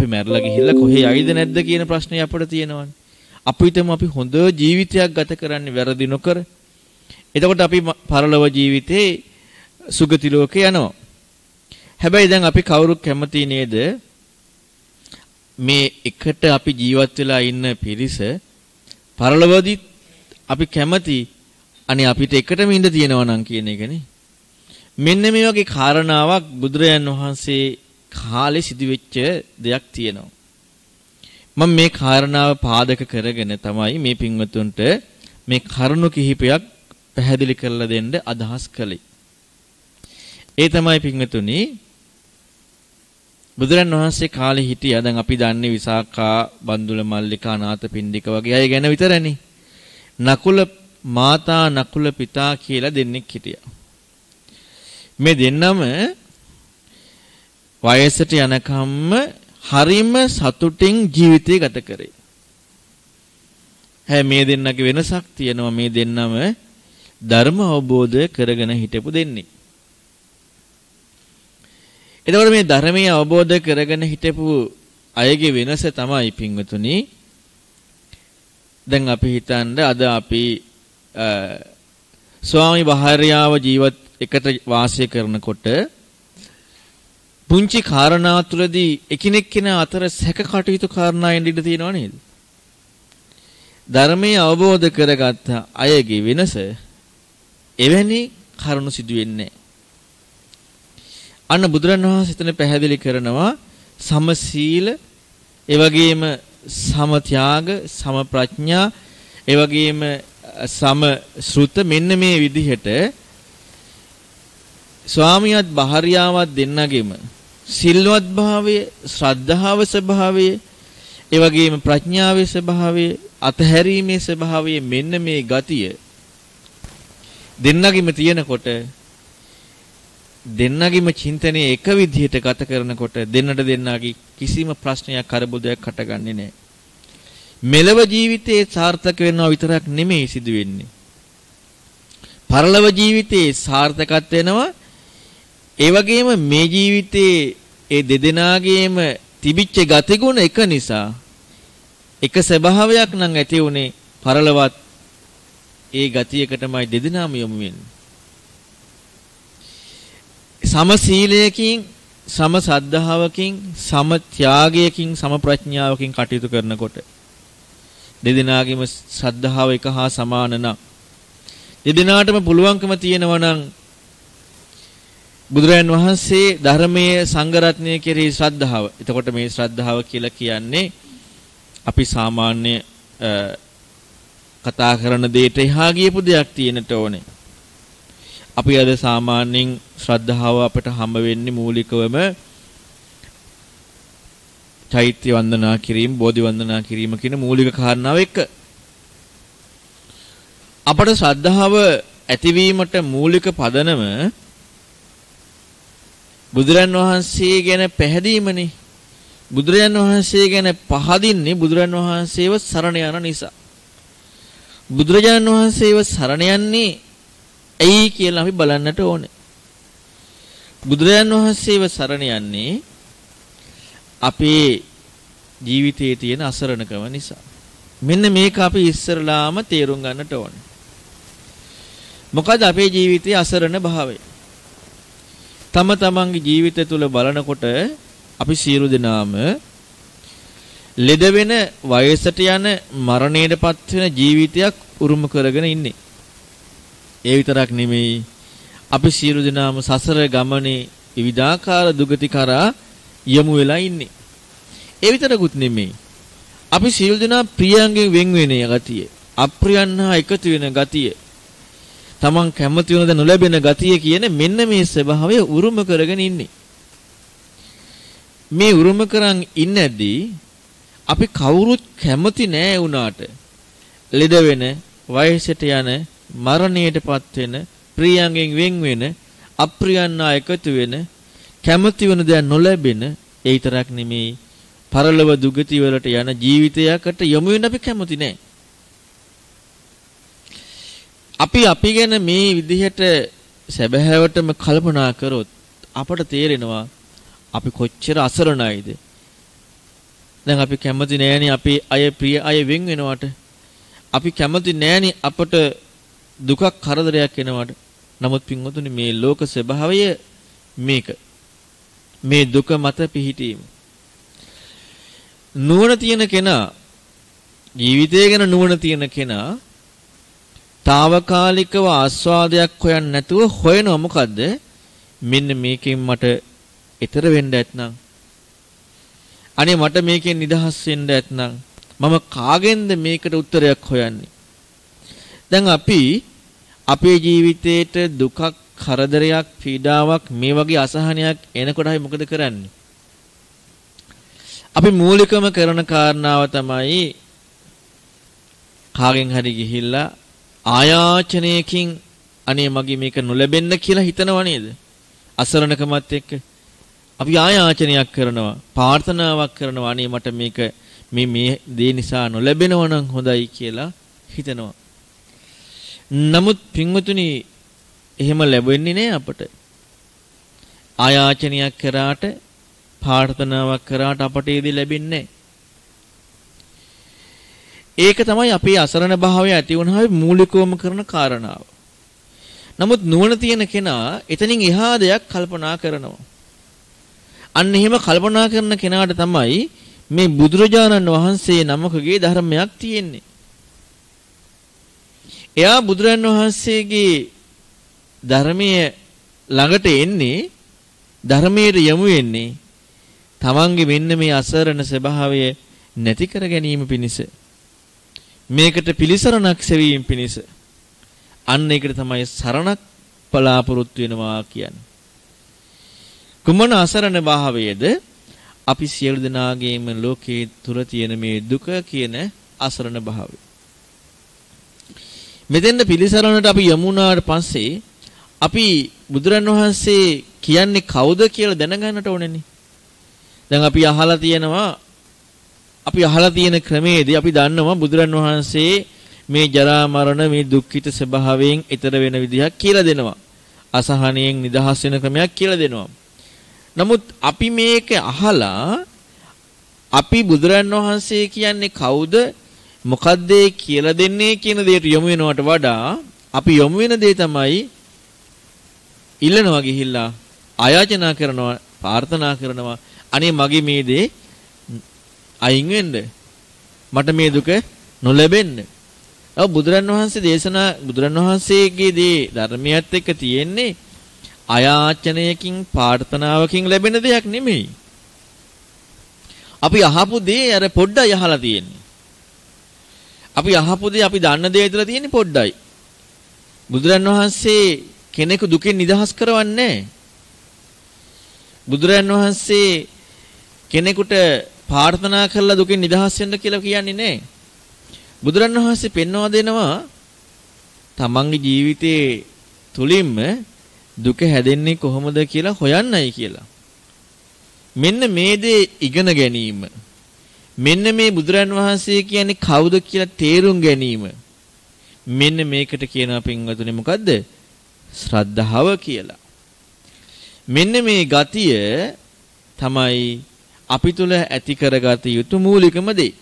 අපි මැරලා ගිහිල්ලා කොහේ යයිද නැද්ද කියන ප්‍රශ්නේ අපිට තියෙනවානේ. අපි හිතමු අපි හොඳ ජීවිතයක් ගත කරන්නේ වැරදි නොකර. එතකොට අපි පරලොව ජීවිතේ සුගති ලෝකේ යනවා. හැබැයි දැන් අපි කවුරු කැමති නේද මේ එකට අපි ජීවත් වෙලා ඉන්න පිරිස පරලොවදීත් අපි කැමති අනේ අපිට එකටම ඉඳ තියෙනවා නම් කියන එකනේ. මෙන්න මේ වගේ කාරණාවක් බුදුරයන් වහන්සේ කාලේ සිදුවෙච්ච දෙයක් තියෙනවා. මම මේ කාරණාව පාදක කරගෙන තමයි මේ පින්වතුන්ට මේ කරුණු කිහිපයක් පැහැදිලි කරලා දෙන්න අදහස් කළේ. ඒ තමයි පින්වතුනි බුදුරන් වහන්සේ කාලේ හිටියා දැන් අපි දන්නේ විසාකා බන්දුල මල්ලිකා නාථපිණ්ඩික වගේ අය ගැන විතරනේ. නකුල මාතා නකුල පිතා කියලා දෙන්නෙක් හිටියා. මේ දෙන්නම වයසට යනකම්ම හරිම සතුටින් ජීවිතය ගත කරේ. හැ මේ දෙන්නගේ වෙනසක් තියෙනවා මේ දෙන්නම ධර්ම අවබෝධ කරගෙන හිටපු දෙන්නේ. එතකොට මේ ධර්මයේ අවබෝධ කරගෙන හිටපු අයගේ වෙනස තමයි පින්වතුනි දැන් අපි හිතන්න අද අපි ස්වාමි භාර්යාව ජීවත් එකට වාසය කරනකොට පුංචි කාරණා තුළදී එකිනෙක කෙනා අතර සැක කටයුතු කාරණා එන්න ඉඩ තියෙනව නේද? ධර්මයේ අවබෝධ කරගත්ත අයගේ වෙනස එවැනි කරුණු සිදු වෙන්නේ අන්න බුදුරණවහන්සේ එතන පැහැදිලි කරනවා සමසීල ඒ වගේම සම ත්‍යාග සම ප්‍රඥා ඒ වගේම සම ශ්‍රුත මෙන්න මේ විදිහට ස්වාමියාත් භාර්යාවත් දෙන්නගෙම සිල්වත් භාවය, ශ්‍රද්ධාව ස්වභාවය, ඒ වගේම ප්‍රඥාවේ ස්වභාවය, අතහැරීමේ ස්වභාවය මෙන්න මේ ගතිය දෙන්නගෙම තියෙනකොට දෙන්නගෙම චින්තනයේ එක විදිහට ගත කරනකොට දෙන්නට දෙන්නාගේ කිසිම ප්‍රශ්නයක් කරබුදයක් හටගන්නේ නැහැ. මෙලව ජීවිතේ සාර්ථක වෙනවා විතරක් නෙමෙයි සිදු වෙන්නේ. පරලොව ජීවිතේ සාර්ථකත් වෙනවා. ඒ වගේම මේ ජීවිතේ ඒ දෙදෙනාගේම තිබිච්ච ගතිගුණ එක නිසා එක ස්වභාවයක් නම් ඇති උනේ පරලවත් ඒ ගතියකටමයි දෙදෙනාම යොමු වෙන්නේ. සම සීලයකින් සම සද්ධාවකින් සම ත්‍යාගයකින් සම ප්‍රඥාවකින් කටයුතු කරනකොට දෙදෙනාගේම ශ්‍රද්ධාව එක හා සමාන නම් දෙදෙනාටම පුළුවන්කම තියෙනවා නම් බුදුරයන් වහන්සේ ධර්මයේ සංගරත්නය කෙරෙහි ශ්‍රද්ධාව. එතකොට මේ ශ්‍රද්ධාව කියලා කියන්නේ අපි සාමාන්‍ය කතා කරන දෙයට එහා ගියපු දෙයක් තියෙනට ඕනේ. අපි අද සාමාන්‍යයෙන් ශ්‍රද්ධාව අපට හම්බ වෙන්නේ මූලිකවම චෛත්‍ය වන්දනා කිරීම, බෝධි වන්දනා කිරීම කියන මූලික කාරණාව එක්ක. අපට ශ්‍රද්ධාව ඇතිවීමට මූලික පදනම බුදුරන් වහන්සේ ගැන පැහැදීමනේ. බුදුරජාන් වහන්සේ ගැන පහදින්නේ බුදුරන් වහන්සේව සරණ යන නිසා. බුදුරජාණන් වහන්සේව සරණ යන්නේ ඇයි කියලා අපි බලන්නට ඕනේ. බුදුරජාණන් වහන්සේව සරණ යන්නේ අපේ ජීවිතයේ තියෙන අසරණකම නිසා. මෙන්න මේක අපි ඉස්සරලාම තේරුම් ගන්නට ඕනේ. මොකද අපේ ජීවිතයේ අසරණ භාවය. තම තමන්ගේ ජීවිතය තුළ බලනකොට අපි සියලු දෙනාම ලෙඩ වෙන වයසට යන මරණයටපත් වෙන ජීවිතයක් උරුම කරගෙන ඉන්නේ. ඒ විතරක් නෙමෙයි අපි සියලු දෙනාම සසර ගමනේ විවිධාකාර දුගති කරා යමු වෙලා ඉන්නේ. ඒ විතරකුත් නෙමෙයි. අපි සියලු දෙනා ප්‍රියයන්ගෙන් වෙන් වෙන ගතිය, අප්‍රියයන් හා එකතු වෙන ගතිය, තමන් කැමති වෙනද නොලැබෙන ගතිය කියන මෙන්න මේ ස්වභාවය උරුම කරගෙන ඉන්නේ. මේ උරුම කරන් ඉන්නේදී අපි කවුරුත් කැමති නෑ වුණාට ලෙඩ වෙන වයසට යන මරණයටපත් වෙන ප්‍රියයන්ගෙන් වෙන් වෙන අප්‍රියයන් එකතු වෙන කැමති වෙන දේ නොලැබෙන ඒ විතරක් නෙමේ පරලොව දුගති වලට යන ජීවිතයකට යොමු වෙන්න අපි කැමති නෑ අපි අපි ගැන මේ විදිහට සැබෑවටම කල්පනා කරොත් අපට තේරෙනවා අපි කොච්චර අසරණයිද දැන් අපි කැමති නෑනේ අපි අය ප්‍රිය අය වෙන් වෙනවට. අපි කැමති නෑනේ අපට දුකක් කරදරයක් එනවට. නමුත් පින්වතුනි මේ ලෝක ස්වභාවය මේක. මේ දුක මත පිහිටීම. නුවණ තියෙන කෙනා ජීවිතය ගැන නුවණ තියෙන කෙනා తాවකාලිකව ආස්වාදයක් හොයන්නේ නැතුව හොයනවා. මොකද්ද? මෙන්න මේකෙන් මට ඈතර වෙන්න ඇත්නම්. අනේ මට මේකෙන් නිදහස් වෙන්න ඇත්නම්. මම කාගෙන්ද මේකට උත්තරයක් හොයන්නේ? දැන් අපි අපේ ජීවිතේට දුකක් කරදරයක් පීඩාවක් මේ වගේ අසහනයක් එනකොට මොකද කරන්නේ? අපි මූලිකම කරන කාරණාව තමයි කාගෙන් හරි ගිහිල්ලා ආයාචනයකින් අනේ මගේ මේක නොලැබෙන්න කියලා හිතනව නේද? අසරණකමත් එක්ක අපි ආයාචනයක් කරනවා, ප්‍රාර්ථනාවක් කරනවා අනේ මට මේක මේ මේ දේ නිසා නොලැබෙනව නම් හොඳයි කියලා හිතනවා. නමුත් පින්වතුනි එහෙම ලැබෙන්නේ නෑ අපට. ආයාචනයක් කරාට ප්‍රාර්ථනාවක් කරාට අපට ඒ දේ ලැබෙන්නේ ඒක තමයි අපේ අසරණ භාවය ඇති වුණාවේ මූලිකවම කරන කාරණාව. නමුත් නුවණ තියෙන කෙනා එතනින් එහා දෙයක් කල්පනා කරනවා. අන්න එහෙම කල්පනා කරන කෙනාට තමයි මේ බුදුරජාණන් වහන්සේ නමකගේ ධර්මයක් තියෙන්නේ. එයා බුදුරන් වහන්සේගේ ධර්මයේ ළඟට එන්නේ ධර්මයට යමු වෙන්නේ තමන්ගේ මෙන්න මේ අසරණ ස්වභාවය නැති කර ගැනීම පිණිස මේකට පිළිසරණක් සෙවීම පිණිස අන්න ඒකට තමයි සරණක් බලාපොරොත්තු වෙනවා කියන්නේ කුමන අසරණ භාවයේද අපි සියලු දෙනාගේම ලෝකයේ තුර තියෙන මේ දුක කියන අසරණ භාවය. මෙතෙන්ද පිළිසරණට අපි යමුනාට පස්සේ අපි බුදුරන් වහන්සේ කියන්නේ කවුද කියලා දැනගන්නට ඕනේනේ. දැන් අපි අහලා තියෙනවා අපි අහලා තියෙන ක්‍රමයේදී අපි දන්නවා බුදුරන් වහන්සේ මේ ජරා මරණ මේ දුක්ඛිත ස්වභාවයෙන් ඈතර වෙන විදිහක් කියලා දෙනවා. අසහනයෙන් නිදහස් වෙන ක්‍රමයක් කියලා දෙනවා. නමුත් අපි මේක අහලා අපි බුදුරන් වහන්සේ කියන්නේ කවුද මොකද්ද කියලා දෙන්නේ කියන දෙයට යොමු වෙනවට වඩා අපි යොමු වෙන දේ තමයි ඉල්ලනවා ගිහිල්ලා ආයාචනා කරනවා ප්‍රාර්ථනා කරනවා අනේ මගේ මේ දේ අයින් වෙන්න මට මේ දුක නොලැබෙන්න. ඔව් බුදුරන් වහන්සේ දේශනා බුදුරන් වහන්සේගේ දේ ධර්මයත් එක්ක තියෙන්නේ අයාචනයකින් ප්‍රාර්ථනාවකින් ලැබෙන දෙයක් නෙමෙයි. අපි අහපු දේ අර පොඩ්ඩයි අහලා තියෙන්නේ. අපි අහපු දේ අපි දන්න දේ විතර තියෙන්නේ පොඩ්ඩයි. බුදුරන් වහන්සේ කෙනෙකු දුකෙන් නිදහස් කරවන්නේ බුදුරන් වහන්සේ කෙනෙකුට ප්‍රාර්ථනා කරලා දුකෙන් නිදහස් වෙන්න කියලා කියන්නේ නැහැ. බුදුරන් වහන්සේ පෙන්වා දෙනවා තමන්ගේ ජීවිතයේ තුලින්ම දුක හැදෙන්නේ කොහොමද කියලා හොයන්නයි කියලා. මෙන්න මේ දේ ඉගෙන ගැනීම. මෙන්න මේ බුදුරන් වහන්සේ කියන්නේ කවුද කියලා තේරුම් ගැනීම. මෙන්න මේකට කියනවා පින්වතුනි මොකද්ද? ශ්‍රද්ධාව කියලා. මෙන්න මේ ගතිය තමයි අපි තුල ඇති කරගත යුතු මූලිකම දේ.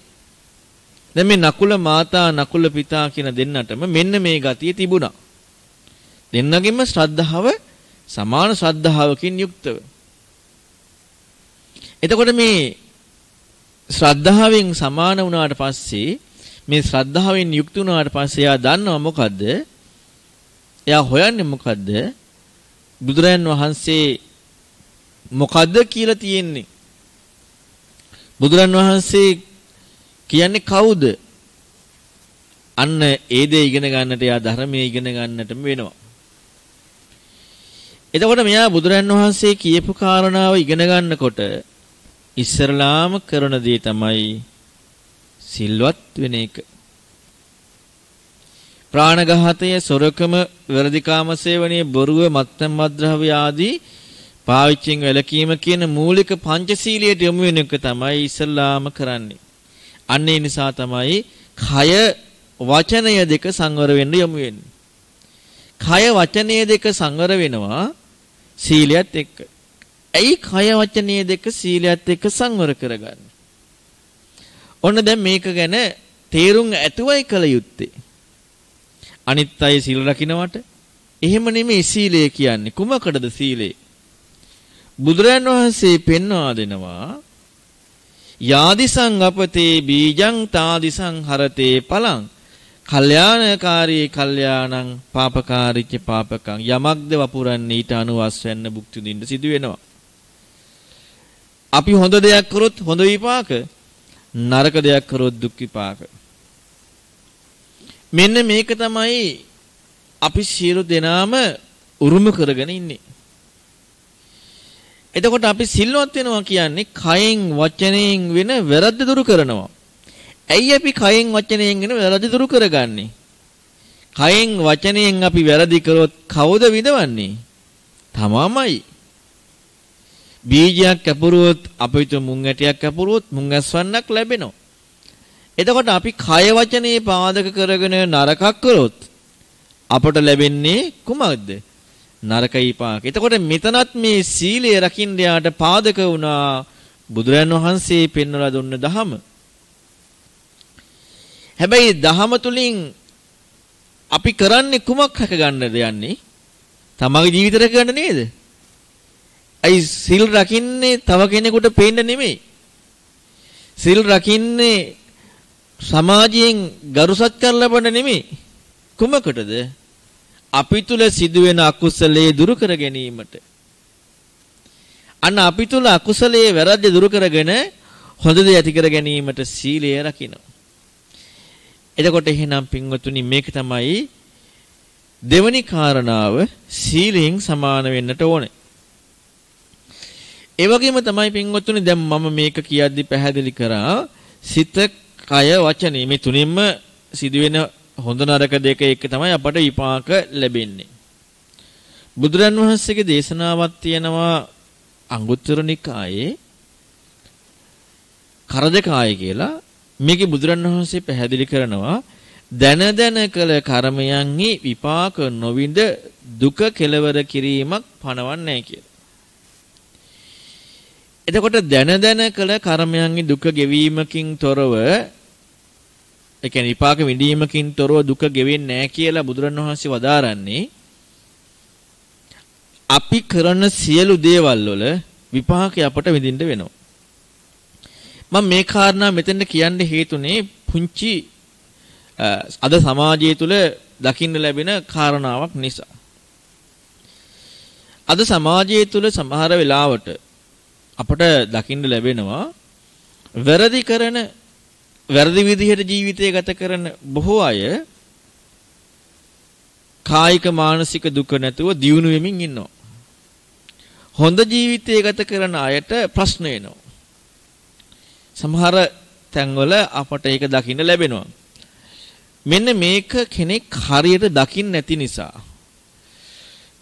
දැන් මේ නකුල මාතා නකුල පිතා කියන දෙන්නටම මෙන්න මේ ගතිය තිබුණා. දෙන්නගෙම ශ්‍රද්ධාව සමාන ශ්‍රද්ධාවකින් යුක්තව. එතකොට මේ ශ්‍රද්ධාවෙන් සමාන වුණාට පස්සේ මේ ශ්‍රද්ධාවෙන් යුක්ත වුණාට පස්සේ එයා දන්නවා මොකද්ද? එයා හොයන්නේ මොකද්ද? බුදුරයන් වහන්සේ මොකද්ද කියලා තියෙන්නේ? බුදුරන් වහන්සේ කියන්නේ කවුද? අන්න ඒ දේ ඉගෙන ගන්නට එයා ධර්මයේ ඉගෙන ගන්නටම වෙනවා. එතකොට මෙයා බුදුරන් වහන්සේ කියපු කාරණාව ඉගෙන ගන්නකොට ඉස්සරලාම කරන දේ තමයි සිල්වත් වෙන එක. ප්‍රාණඝාතය, සොරකම, වර්ධිකාම සේවනයේ බොරුව, මත්ත්‍ම් මද්ද්‍රව්‍ය ආදී පාවිච්චියෙන් වැළකීම කියන මූලික පංචශීලයට යොමු වෙන එක තමයි ඉස්සල්ලාම කරන්නේ. අන්න ඒ නිසා තමයි කය වචනය දෙක සංවර වෙන්න යොමු වෙන්නේ. කය වචනය දෙක සංවර වෙනවා සීලයත් එක්ක. ඇයි කය වචනය දෙක සීලයත් එක්ක සංවර කරගන්නේ? ඔන්න දැන් මේක ගැන තේරුම් ඇතුවයි කළ යුත්තේ. අනිත් අය සීල රකින්නවට එහෙම නෙමෙයි සීලය කියන්නේ. කුමකටද සීලය? බුදුරන් වහන්සේ පෙන්වා දෙනවා යාදිසං අපතේ බීජං තාදිසං හරතේ පලං කල්යාණකාරී කල්යාණං පාපකාරීච්ච පාපකං යමක්ද වපුරන්නේ ඊට අනුවස් වෙන්න භුක්ති විඳින්න සිදු වෙනවා. අපි හොඳ දෙයක් කරොත් හොඳ විපාක නරක දෙයක් කරොත් දුක් විපාක. මෙන්න මේක තමයි අපි සියලු දෙනාම උරුම කරගෙන ඉන්නේ. එතකොට අපි සිල්වත් වෙනවා කියන්නේ කයෙන් වචනයෙන් වෙන වැරද්ද දුරු කරනවා. ඇයි අපි කයෙන් වචනයෙන් වෙන වැරදි දුරු කරගන්නේ? කයෙන් වචනයෙන් අපි වැරදි කරොත් කවුද විඳවන්නේ? තමාමයි. බීජයක් කැපුරුවොත් අපිට මුං ඇටයක් කැපුරුවොත් මුං ඇස්වන්නක් ලැබෙනවා. එතකොට අපි කය වචනේ පාදක කරගෙන නරකක් කරොත් අපට ලැබෙන්නේ කුමක්ද? නරක විපාක. එතකොට මෙතනත් මේ සීලය රකින්න යාට පාදක වුණා බුදුරන් වහන්සේ පෙන්වලා දුන්න දහම. හැබැයි දහම තුලින් අපි කරන්නේ කුමක් රැක ගන්නද යන්නේ? තමගේ ජීවිත රැක ගන්න නේද? අයි සිල් රකින්නේ තව කෙනෙකුට පේන්න නෙමෙයි. සිල් රකින්නේ සමාජයෙන් ගරු සත්කාර ලබන්න නෙමෙයි. කුමකටද? අපි තුල සිදුවෙන අකුසලයේ දුරු කර ගැනීමට. අන්න අපි තුල අකුසලයේ වැරද්ද දුරු කරගෙන හොඳ දේ ඇති කර ගැනීමට සීලය රකින්න. එතකොට එහෙනම් පින්වතුනි මේක තමයි දෙවනි කාරණාව සීලයෙන් සමාන වෙන්නට ඕනේ. ඒ වගේම තමයි පින්වතුනි දැන් මම මේක කියද්දි පැහැදිලි කරා සිත, කය, වචනේ මේ තුනින්ම සිදුවෙන හොඳ නරක දෙක එක තමයි අපට විපාක ලැබෙන්නේ. බුදුරන් වහන්සේගේ දේශනාවක් තියෙනවා අංගුත්තර නිකායේ කරදකාය කියලා මේකේ බුදුරණවහන්සේ පැහැදිලි කරනවා දන දන කළ කර්මයන්හි විපාක නොවිඳ දුක කෙලවර කිරීමක් පණවන්නේ කියලා. එතකොට දන දන කළ කර්මයන්හි දුක ගෙවීමකින් තොරව ඒ කියන්නේ විපාක විඳීමකින් තොරව දුක ගෙවෙන්නේ නැහැ කියලා බුදුරණවහන්සේ වදාරන්නේ අපි කරන සියලු දේවල් වල විපාකය අපට විඳින්න වෙනවා. මම මේ කාරණා මෙතෙන්ට කියන්න හේතුනේ පුංචි අද සමාජය තුළ දකින්න ලැබෙන කාරණාවක් නිසා. අද සමාජය තුළ සමහර වෙලාවට අපට දකින්න ලැබෙනවා වැරදි කරන වැරදි විදිහට ජීවිතය ගත කරන බොහෝ අය කායික මානසික දුක නැතුව දියුණු වෙමින් ඉන්නවා. හොඳ ජීවිතය ගත කරන අයට ප්‍රශ්න එනවා. සමහර තැන්වල අපට ඒක දකින්න ලැබෙනවා. මෙන්න මේක කෙනෙක් හරියට දකින්න නැති නිසා.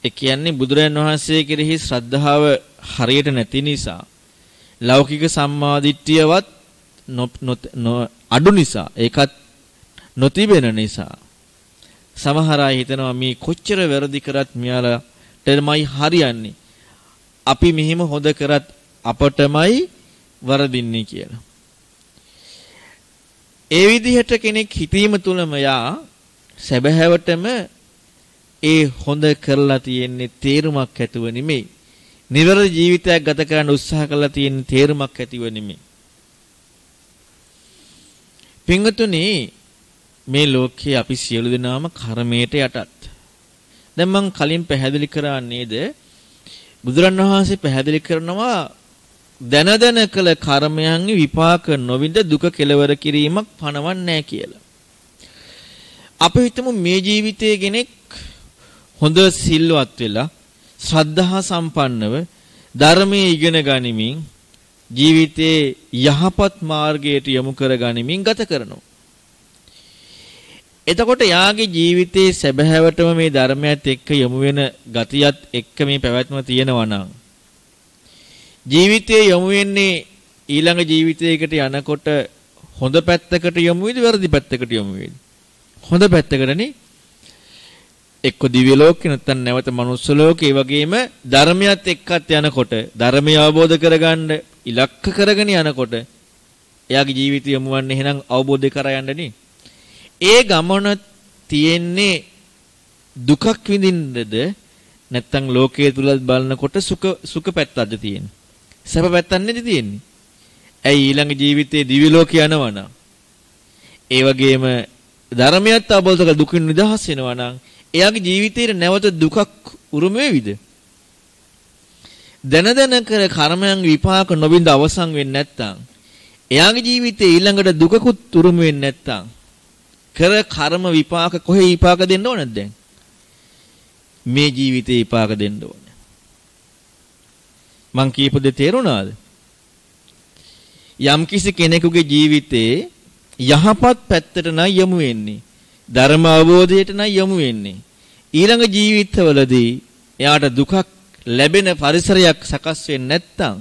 ඒ කියන්නේ බුදුරජාන් වහන්සේ කෙරෙහි ශ්‍රද්ධාව හරියට නැති නිසා. ලෞකික සම්මාදිට්ඨියවත් අඩු නිසා ඒකත් නොතිබෙන නිසා සමහර අය හිතනවා මේ කොච්චර වැරදි කරත් මෙයාලටමයි හරියන්නේ අපි මෙහෙම හොද කරත් අපටමයි වරදින්නේ කියලා. ඒ විදිහට කෙනෙක් හිතීම තුළම යා සැබෑවටම ඒ හොඳ කරලා තියෙන්නේ තේරුමක් ඇතුව නෙමෙයි. නිවැරදි ජීවිතයක් ගත කරන්න උත්සාහ කරලා තියෙන තේරුමක් ඇතිව නෙමෙයි. පින්වතුනි මේ ලෝකයේ අපි සියලු දෙනාම කර්මයට යටත්. දැන් මම කලින් පැහැදිලි කරා නේද? බුදුරණවහන්සේ පැහැදිලි කරනවා දැන දැන කළ කර්මයන්හි විපාක නොවිඳ දුක කෙලවර කිරීමක් පණවන්නේ කියලා. අපි හිතමු මේ ජීවිතයේ කෙනෙක් හොඳ සිල්වත් වෙලා ශ්‍රද්ධා සම්පන්නව ධර්මයේ ඉගෙන ගනිමින් ජීවිතේ යහපත් මාර්ගයට යොමු කර ගනිමින් ගත කරනවා. එතකොට යාගේ ජීවිතයේ සැබෑවටම මේ ධර්මයත් එක්ක යොමු වෙන ගතියත් එක්ක මේ පැවැත්ම තියෙනවා නම් ජීවිතයේ යොමු වෙන්නේ ඊළඟ ජීවිතයකට යනකොට හොඳ පැත්තකට යොමු වෙයිද වැරදි පැත්තකට යොමු වෙයිද හොඳ පැත්තකටනේ එක්ක දිව්‍ය ලෝකේ නැත්නම් නැවත මනුස්ස ලෝකේ වගේම ධර්මයත් එක්කත් යනකොට ධර්මය අවබෝධ කරගන්න ඉලක්ක කරගෙන යනකොට එයාගේ ජීවිතය යොමු වන්නේ එහෙනම් අවබෝධය කරා යන්නනේ. ඒ ගමන තියෙන්නේ දුකක් විඳින්නද නැත්තම් ලෝකයේ තුලත් බලනකොට සුඛ සුඛ පැත්තක්ද තියෙන්නේ. සැප පැත්තක් නේද තියෙන්නේ. ඇයි ඊළඟ ජීවිතේ දිව්‍ය ලෝක යනවනම් ඒ වගේම ධර්මයත් අවබෝධ කර දුකින් නිදහස් වෙනවා නම් එයාගේ ජීවිතේට නැවත දුකක් උරුම වේවිද? දන දන කර කර්මයන් විපාක නොබින්ද අවසන් වෙන්නේ නැත්නම් එයාගේ ජීවිතේ ඊළඟට දුකකුත් උරුම වෙන්නේ නැත්නම් කර කර්ම විපාක කොහේ විපාක දෙන්න ඕනද දැන්? මේ ජීවිතේ විපාක දෙන්න ඕනේ. මං කියපු දේ තේරුණාද? යම්කිසි කෙනෙකුගේ ජීවිතේ යහපත් පැත්තට නම් යමු වෙන්නේ. ධර්ම අවබෝධයට නම් යමු වෙන්නේ. ඊළඟ ජීවිතවලදී එයාට දුකක් ලැබෙන පරිසරයක් සකස් වෙන්නේ නැත්නම්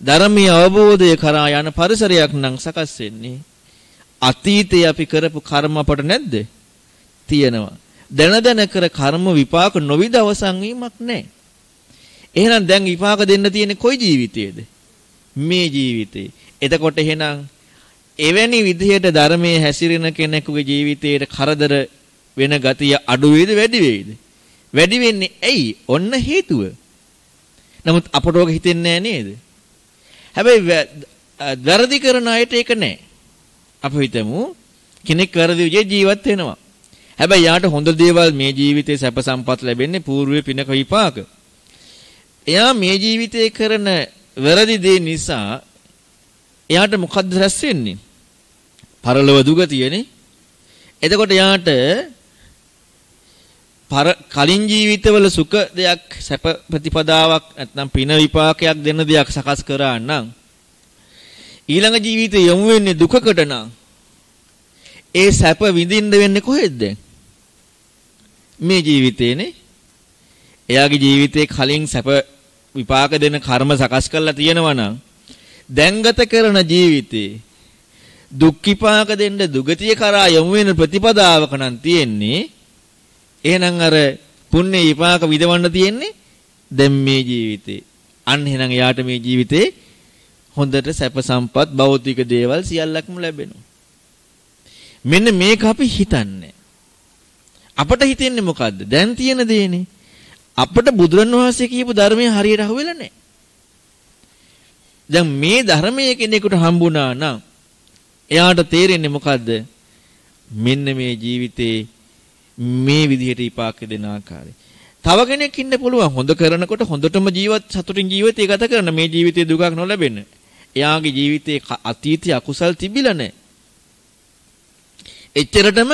ධර්මීය අවබෝධය කරා යන පරිසරයක් නම් සකස් වෙන්නේ අතීතයේ අපි කරපු කර්ම අපට නැද්ද? තියෙනවා. දැන දැන කර කර්ම විපාක නොවිද අවසන් වීමක් නැහැ. එහෙනම් දැන් විපාක දෙන්න තියෙන්නේ කොයි ජීවිතයේද? මේ ජීවිතේ. එතකොට එහෙනම් එවැනි විදිහට ධර්මයේ හැසිරෙන කෙනෙකුගේ ජීවිතයේ කරදර වෙන ගතිය අඩු වේද වැඩි වේද? වැඩි වෙන්නේ ඇයි? ඔන්න හේතුව. නමුත් අපට ඔක හිතෙන්නේ නේද? හැබැයි වැරදි කරන අයට ඒක නෑ. අපි හිතමු කෙනෙක් වැරදි විදිහේ ජීවත් වෙනවා. හැබැයි යාට හොඳ දේවල් මේ ජීවිතේ සැප සම්පත් ලැබෙන්නේ పూర్වයේ පිනක විපාක. එයා මේ ජීවිතේ කරන වැරදි දේ නිසා එයාට මොකද්ද රැස් වෙන්නේ? පරලොව දුගතියනේ. එතකොට එයාට පර කලින් ජීවිතවල සුඛ දෙයක් සැප ප්‍රතිපදාවක් නැත්නම් පින විපාකයක් දෙන්න දෙයක් සකස් කරා නම් ඊළඟ ජීවිතේ යොමු වෙන්නේ දුකකට නම් ඒ සැප විඳින්න වෙන්නේ කොහෙද මේ ජීවිතේනේ එයාගේ ජීවිතේ කලින් සැප විපාක දෙන කර්ම සකස් කරලා තියෙනවා නම් දැන්ගත කරන ජීවිතේ දුක් විපාක දෙන්න දුගතිය කරා යොමු වෙන ප්‍රතිපදාවක නම් තියෙන්නේ එහෙනම් අර පුණ්‍ය විපාක විදවන්න තියෙන්නේ දැන් මේ ජීවිතේ. අන්න එහෙනම් යාට මේ ජීවිතේ හොඳට සැප සම්පත් භෞතික දේවල් සියල්ලක්ම ලැබෙනවා. මෙන්න මේක අපි හිතන්නේ. අපට හිතෙන්නේ මොකද්ද? දැන් තියෙන දේනේ. අපට බුදුරණවහන්සේ කියපු ධර්මයේ හරියට අහුවෙලා නැහැ. දැන් මේ ධර්මයේ කෙනෙකුට හම්බුණා නම් එයාට තේරෙන්නේ මොකද්ද? මෙන්න මේ ජීවිතේ මේ විදිහට විපාක දෙන ආකාරය. තව කෙනෙක් ඉන්න පුළුවන් හොඳ කරනකොට හොඳටම ජීවත් සතුටින් ජීවිතය ගත කරන මේ ජීවිතේ දුකක් නොලැබෙන්න. එයාගේ ජීවිතේ අතීතයේ අකුසල් තිබිලා නැහැ. එච්චරටම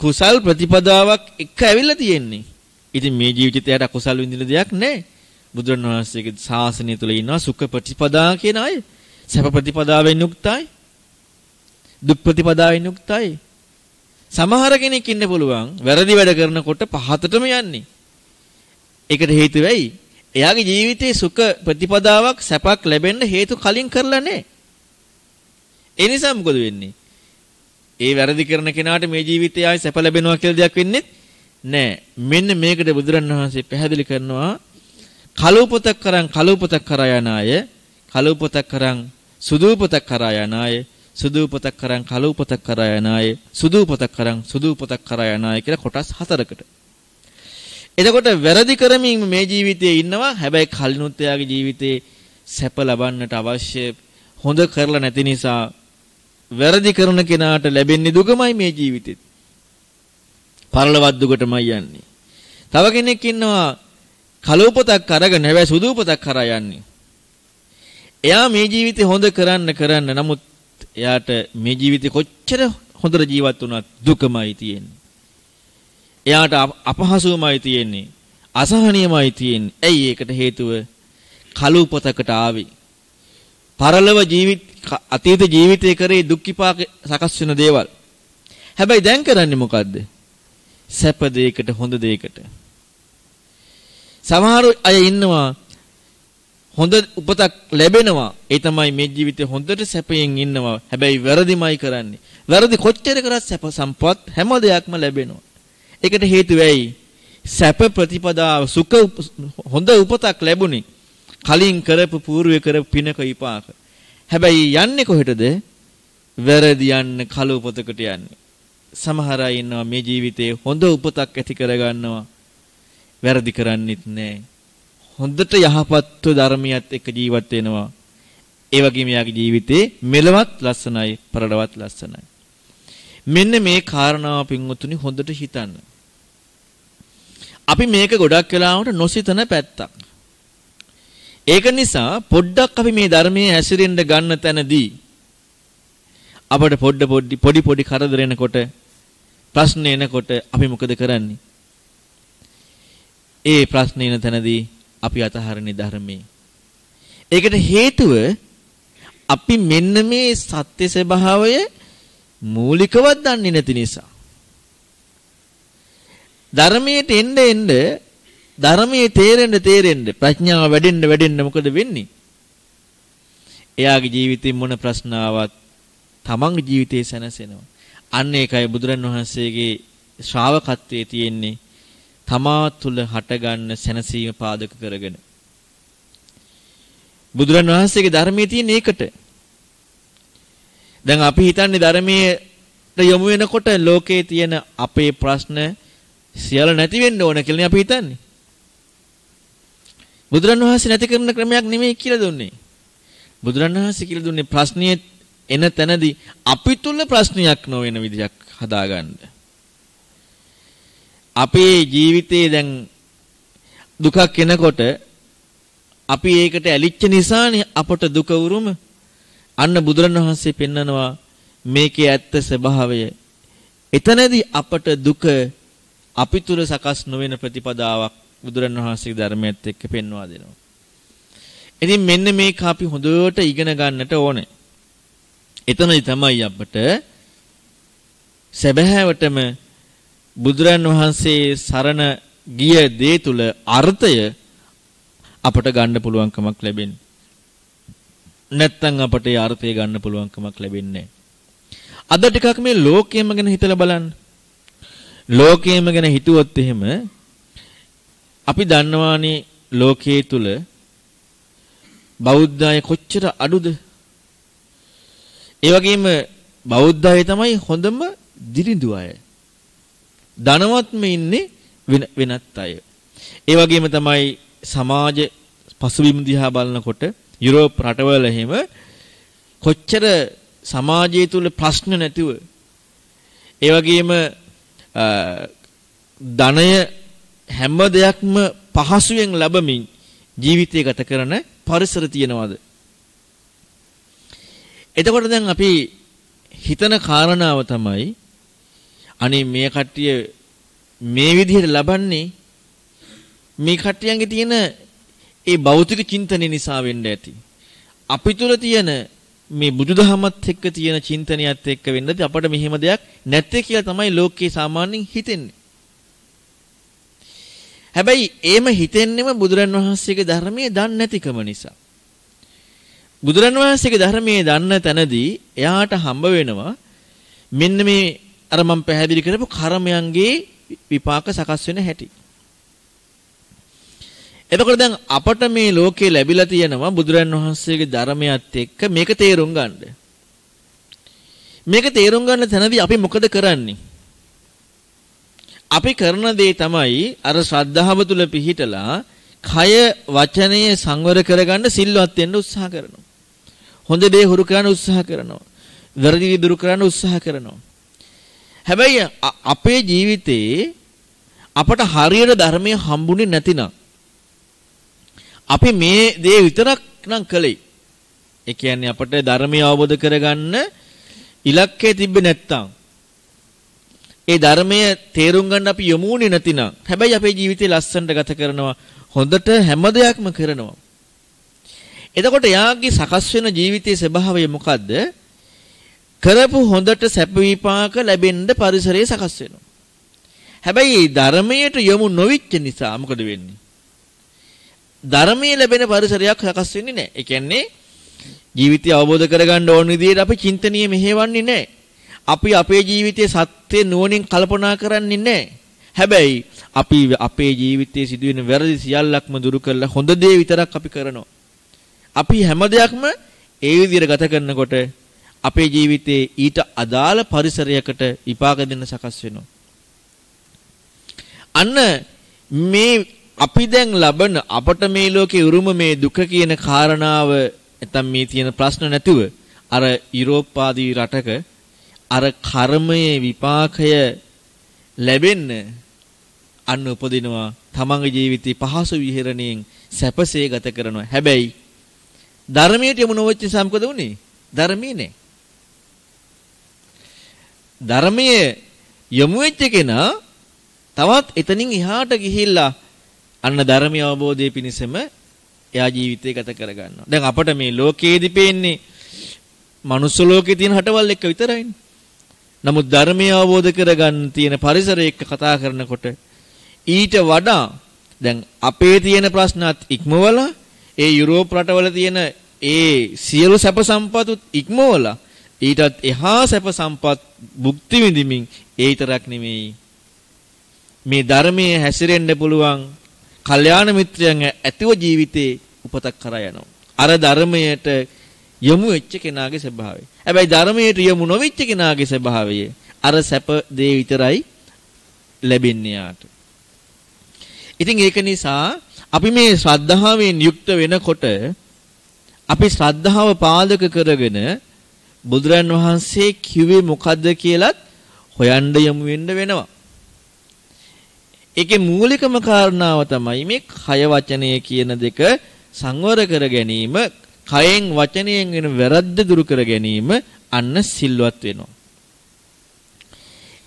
කුසල් ප්‍රතිපදාවක් එක ඇවිල්ලා තියෙන්නේ. ඉතින් මේ ජීවිතයට අකුසල් විඳින දෙයක් නැහැ. බුදුරණවහන්සේගේ ශාසනය තුල ඉන්නවා සුඛ ප්‍රතිපදා කියන අය. සැප ප්‍රතිපදාවෙන් යුක්තයි. දුක් ප්‍රතිපදාවෙන් යුක්තයි. සමහර කෙනෙක් ඉන්න පුළුවන් වැරදි වැඩ කරනකොට පහතටම යන්නේ. ඒකට හේතුව වෙයි. එයාගේ ජීවිතේ සුඛ ප්‍රතිපදාවක් සැපක් ලැබෙන්න හේතු කලින් කරලා නැහැ. ඒ නිසා මොකද වෙන්නේ? ඒ වැරදි කරන කෙනාට මේ ජීවිතය ආයි සැප ලැබෙනවා කියලා දෙයක් වෙන්නේ නැහැ. මෙන්න මේකට බුදුරණවහන්සේ පැහැදිලි කරනවා කලූපතක් කරන් කලූපතක් කරා යන අය කලූපතක් කරන් සුදූපතක් කරා යන අය සුදු උපතක් කරන් කළු උපතක් කරා යන අය සුදු උපතක් කරන් සුදු උපතක් කරා යන අය කියලා කොටස් හතරකට. එතකොට වැරදි කරමින් මේ ජීවිතයේ ඉන්නවා හැබැයි කලිනුත් එයාගේ ජීවිතේ සැප ලබන්නට අවශ්‍ය හොඳ කරලා නැති නිසා වැරදි කරන කෙනාට ලැබෙන්නේ දුකමයි මේ ජීවිතෙත්. පරලවත් දුකටමයි යන්නේ. තව කෙනෙක් ඉන්නවා කලෝපතක් අරගෙන හැබැයි සුදු උපතක් කරා යන්නේ. එයා මේ ජීවිතේ හොඳ කරන්න කරන්න නමුත් එයාට මේ ජීවිතේ කොච්චර හොඳට ජීවත් වුණත් දුකමයි තියෙන්නේ. එයාට අපහසුමයි තියෙන්නේ. අසහනියමයි තියෙන්නේ. ඇයි ඒකට හේතුව? කලුපතකට ආවේ. පරලව ජීවිත අතීත ජීවිතේ කරේ දුක් විපාක සකස් වෙන දේවල්. හැබැයි දැන් කරන්නේ මොකද්ද? සැප දෙයකට හොඳ දෙයකට. සමහර අය ඉන්නවා හොඳ උපතක් ලැබෙනවා. ඒ තමයි මේ ජීවිතේ හොඳට සැපයෙන් ඉන්නවා. හැබැයි වැරදිමයි කරන්නේ. වැරදි කොච්චර කරත් සැප සම්පත් හැම දෙයක්ම ලැබෙනවා. ඒකට හේතුව ඇයි? සැප ප්‍රතිපදාව සුඛ හොඳ උපතක් ලැබුණේ. කලින් කරපු పూర్වය කරපු පිනක විපාක. හැබැයි යන්නේ කොහෙටද? වැරදි යන්න කළු පොතකට යන්නේ. සමහර අය ඉන්නවා මේ ජීවිතේ හොඳ උපතක් ඇති කරගන්නවා. වැරදි කරන්නෙත් නැහැ. හොඳට යහපත්ව ධර්මියත් එක්ක ජීවත් වෙනවා. ඒ වගේම යාගේ ජීවිතේ මෙලවත් ලස්සනයි, පරලවත් ලස්සනයි. මෙන්න මේ කාරණාව පින්වතුනි හොඳට හිතන්න. අපි මේක ගොඩක් වෙලාවට නොසිතන පැත්තක්. ඒක නිසා පොඩ්ඩක් අපි මේ ධර්මයේ හැසිරෙන්න ගන්න තැනදී අපට පොඩ පොඩි පොඩි පොඩි කරදර එනකොට ප්‍රශ්න එනකොට අපි මොකද කරන්නේ? ඒ ප්‍රශ්න එන තැනදී අපි අතහරින ධර්මයේ. ඒකට හේතුව අපි මෙන්න මේ සත්‍ය ස්වභාවය මූලිකවත් දන්නේ නැති නිසා. ධර්මයට එන්න එන්න ධර්මයේ තේරෙන්න තේරෙන්න ප්‍රඥාව වැඩෙන්න වැඩෙන්න මොකද වෙන්නේ? එයාගේ ජීවිතේ මොන ප්‍රශ්න ආවත් තමන්ගේ ජීවිතේ සැනසෙනවා. අන්න ඒකයි බුදුරන් වහන්සේගේ ශ්‍රාවකත්වයේ තියෙන්නේ තමා තුළ හටගන්න සැනසීම පාදක කරගෙන. බුදුරන් වහන්සේගේ ධර්මයේ තියෙන ඒකට. දැන් අපි හිතන්නේ ධර්මයේ යොමු වෙනකොට ලෝකේ තියෙන අපේ ප්‍රශ්න සියල්ල නැති වෙන්න ඕන කියලා අපි හිතන්නේ. බුදුරන් වහන්සේ නැති කරන ක්‍රමයක් නෙමෙයි කියලා දුන්නේ. බුදුරන් වහන්සේ කියලා දුන්නේ ප්‍රශ්නියේ එන තැනදී අපි තුල ප්‍රශ්නයක් නොවන විදිහක් හදාගන්න. අපේ ජීවිතේ දැන් දුකක් එනකොට අපි ඒකට ඇලිච්ච නිසානේ අපට දුක උරුම. අන්න බුදුරණවහන්සේ පෙන්නනවා මේකේ ඇත්ත ස්වභාවය. එතනදී අපට දුක අපි තුල සකස් නොවන ප්‍රතිපදාවක් බුදුරණවහන්සේගේ ධර්මයේත් එක්ක පෙන්වා දෙනවා. ඉතින් මෙන්න මේක අපි හොඳට ඉගෙන ගන්නට ඕනේ. එතනදි තමයි අපට සැබෑවටම බුදුරන් වහන්සේ සරණ ගිය දේ තුල අර්ථය අපට ගන්න පුළුවන්කමක් ලැබෙන්නේ. නැත්තම් අපට ඒ අර්ථය ගන්න පුළුවන්කමක් ලැබෙන්නේ අද ටිකක් මේ ලෝකයේම ගැන හිතලා බලන්න. ලෝකයේම ගැන හිතුවොත් එහෙම අපි දන්නවානේ ලෝකයේ තුල බෞද්ධය කොච්චර අඩුද ඒ වගේම බෞද්ධ අය තමයි හොඳම දිරිඳු අය. ධනවත්ම ඉන්නේ වෙනත් අය. ඒ වගේම තමයි සමාජ පසුබිම් දිහා බලනකොට යුරෝප් රටවල එහෙම කොච්චර සමාජය තුල ප්‍රශ්න නැතිව ඒ වගේම ධනය හැම දෙයක්ම පහසුවෙන් ලැබමින් ජීවිතය ගත කරන පරිසර තියෙනවද එතකොට දැන් අපි හිතන කාරණාව තමයි අනේ මේ කට්ටිය මේ විදිහට ලබන්නේ මේ කට්ටියන්ගේ තියෙන ඒ භෞතික චින්තනය නිසා වෙන්න ඇති. අපි තුල තියෙන මේ බුදුදහමත් එක්ක තියෙන චින්තනයත් එක්ක වෙන්නද අපට මෙහෙම දෙයක් නැත්තේ කියලා තමයි ලෝකේ සාමාන්‍යයෙන් හිතෙන්නේ. හැබැයි එහෙම හිතෙන්නෙම බුදුරන් වහන්සේගේ ධර්මයේ දන්නේ නැතිකම නිසා. බුදුරන් වහන්සේගේ ධර්මයේ දන්න තැනදී එයාට හම්බ වෙනවා මෙන්න මේ අර මම පැහැදිලි කරපු කර්මයන්ගේ විපාක සකස් වෙන හැටි. එතකොට දැන් අපට මේ ලෝකේ ලැබිලා තියෙනවා බුදුරන් වහන්සේගේ ධර්මයත් එක්ක මේක තේරුම් ගන්න. මේක තේරුම් ගන්න තැනදී අපි මොකද කරන්නේ? අපි කරන දේ තමයි අර ශ්‍රද්ධාව තුල පිහිටලා කය වචනය සංවර කරගන්න සිල්වත් වෙන්න උත්සාහ කරනවා. හොඳ දේ හුරු කරන්න උත්සාහ කරනවා. වැරදි දේ දුරු කරන්න උත්සාහ කරනවා. හැබැයි අපේ ජීවිතේ අපට හරියට ධර්මය හම්බුනේ නැතිනම් අපි මේ දේ විතරක් නම් කළේ. ඒ කියන්නේ අපට ධර්මය අවබෝධ කරගන්න ඉලක්කය තිබ්බේ නැත්තම් ඒ ධර්මය තේරුම් ගන්න අපි යොමුුනේ නැතිනම් හැබැයි අපේ ජීවිතේ ලස්සනට ගත කරනවා හොඳට හැම දෙයක්ම කරනවා එතකොට යාගේ සකස් වෙන ජීවිතයේ ස්වභාවය මොකද්ද? කරපු හොඳට සැප විපාක ලැබෙන්න පරිසරය සකස් වෙනවා. හැබැයි ධර්මයට යොමු නොවිච්ච නිසා මොකද වෙන්නේ? ධර්මයේ ලැබෙන පරිසරයක් සකස් වෙන්නේ නැහැ. ඒ කියන්නේ ජීවිතය අවබෝධ කරගන්න ඕන විදිහට අපි චින්තනීය මෙහෙවන්නේ නැහැ. අපි අපේ ජීවිතයේ සත්‍ය නුවණින් කල්පනා කරන්නේ නැහැ. හැබැයි අපි අපේ ජීවිතයේ සිදුවෙන වැරදි සියල්ලක්ම දුරු කරලා හොඳ දේ විතරක් අපි කරනවා. අපි හැම දෙයක්ම ඒ විදිහට ගත කරනකොට අපේ ජීවිතේ ඊට අදාළ පරිසරයකට විපාක දෙන්න සකස් වෙනවා. අන්න මේ අපි දැන් ලබන අපට මේ ලෝකේ උරුම මේ දුක කියන කාරණාව නැත්නම් මේ තියෙන ප්‍රශ්න නැතුව අර යුරෝපාදී රටක අර කර්මයේ විපාකය ලැබෙන්න අන්න උපදිනවා තමන්ගේ ජීවිතේ පහසු විහෙරණයෙන් සැපසේ ගත කරනවා. හැබැයි ධර්මයට යමු නොවෙච්ච සම්කද උනේ? ධර්මයේ නෑ. ධර්මයේ යමු වෙච්ච කෙනා තවත් එතනින් එහාට ගිහිල්ලා අන්න ධර්මීය අවබෝධයේ පිණිසම එයා ජීවිතය ගත කරගන්නවා. දැන් අපට මේ ලෝකයේදී පේන්නේ මනුස්ස ලෝකේ තියෙන හටවල් එක විතරයිනේ. නමුත් ධර්මීය අවබෝධ කරගන්න තියෙන පරිසරය එක්ක කතා කරනකොට ඊට වඩා දැන් අපේ තියෙන ප්‍රශ්නත් ඉක්මවලා ඒ යුරෝප රටවල තියෙන ඒ සියලු සැප සම්පතුත් ඉක්මවලා ඊටත් එහා සැප සම්පත් භුක්ති විඳිමින් ඒ විතරක් නෙමෙයි මේ ධර්මයේ හැසිරෙන්න පුළුවන් කල්යාණ මිත්‍රයන් ඇතිව ජීවිතේ උපතක් කරා යනවා. අර ධර්මයට යොමු වෙච්ච කෙනාගේ ස්වභාවය. හැබැයි ධර්මයට යොමු නොවෙච්ච කෙනාගේ ස්වභාවය අර සැප දේ විතරයි ලැබෙන්නේ යාට. ඉතින් ඒක නිසා අපි මේ ශ්‍රද්ධාවෙන් යුක්ත වෙනකොට අපි ශ්‍රද්ධාව පාදක කරගෙන බුදුරන් වහන්සේ කිව්වේ මොකද්ද කියලත් හොයන්න යමු වෙන්න වෙනවා. ඒකේ මූලිකම කාරණාව තමයි මේ කය වචනය කියන දෙක සංවර කර ගැනීම, කයෙන් වචනයෙන් වෙන වැරද්ද දුරු කර ගැනීම අන්න සිල්වත් වෙනවා.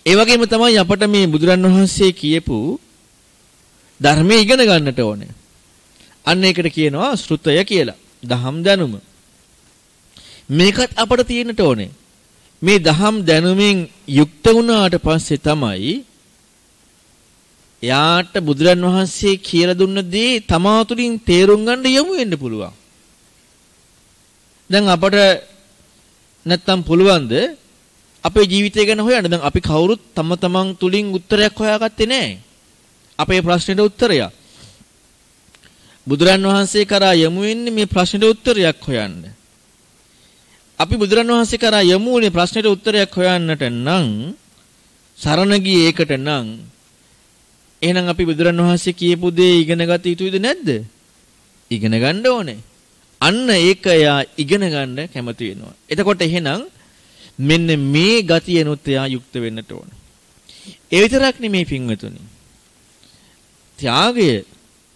ඒ වගේම තමයි අපට මේ බුදුරන් වහන්සේ කියපු ධර්මයේ ඉගෙන ගන්නට ඕනේ. අන්න ඒකට කියනවා ශ්‍රුතය කියලා. දහම් දැනුම. මේකත් අපට තියෙන්නට ඕනේ. මේ දහම් දැනුමින් යුක්ත වුණාට පස්සේ තමයි එයාට බුදුරන් වහන්සේ කියලා දුන්න දේ තමා තුළින් තේරුම් ගන්න යමු වෙන්න පුළුවන්. දැන් අපට නැත්තම් පුළුවන්ද අපේ ජීවිතය ගැන හොයන්න. දැන් අපි කවුරුත් තම තමන් තුලින් උත්තරයක් හොයාගත්තේ නැහැ. අපේ ප්‍රශ්නෙට උත්තරයක්. බුදුරන් වහන්සේ කරා යමු වෙන්නේ මේ ප්‍රශ්නෙට උත්තරයක් හොයන්න. අපි බුදුරන් වහන්සේ කරා යමු වුණේ ප්‍රශ්නෙට උත්තරයක් හොයන්නට නම් සරණ ගියේ ඒකට නම් එහෙනම් අපි බුදුරන් වහන්සේ කියපු දේ ඉගෙන ගත යුතුද නැද්ද? ඉගෙන ගන්න ඕනේ. අන්න ඒක එයා ඉගෙන ගන්න කැමති වෙනවා. එතකොට එහෙනම් මෙන්න මේ ගතියනොත් එයා යුක්ත වෙන්නට ඕන. ඒ විතරක් නෙමේ පින්වතුනි. ත්‍යාගය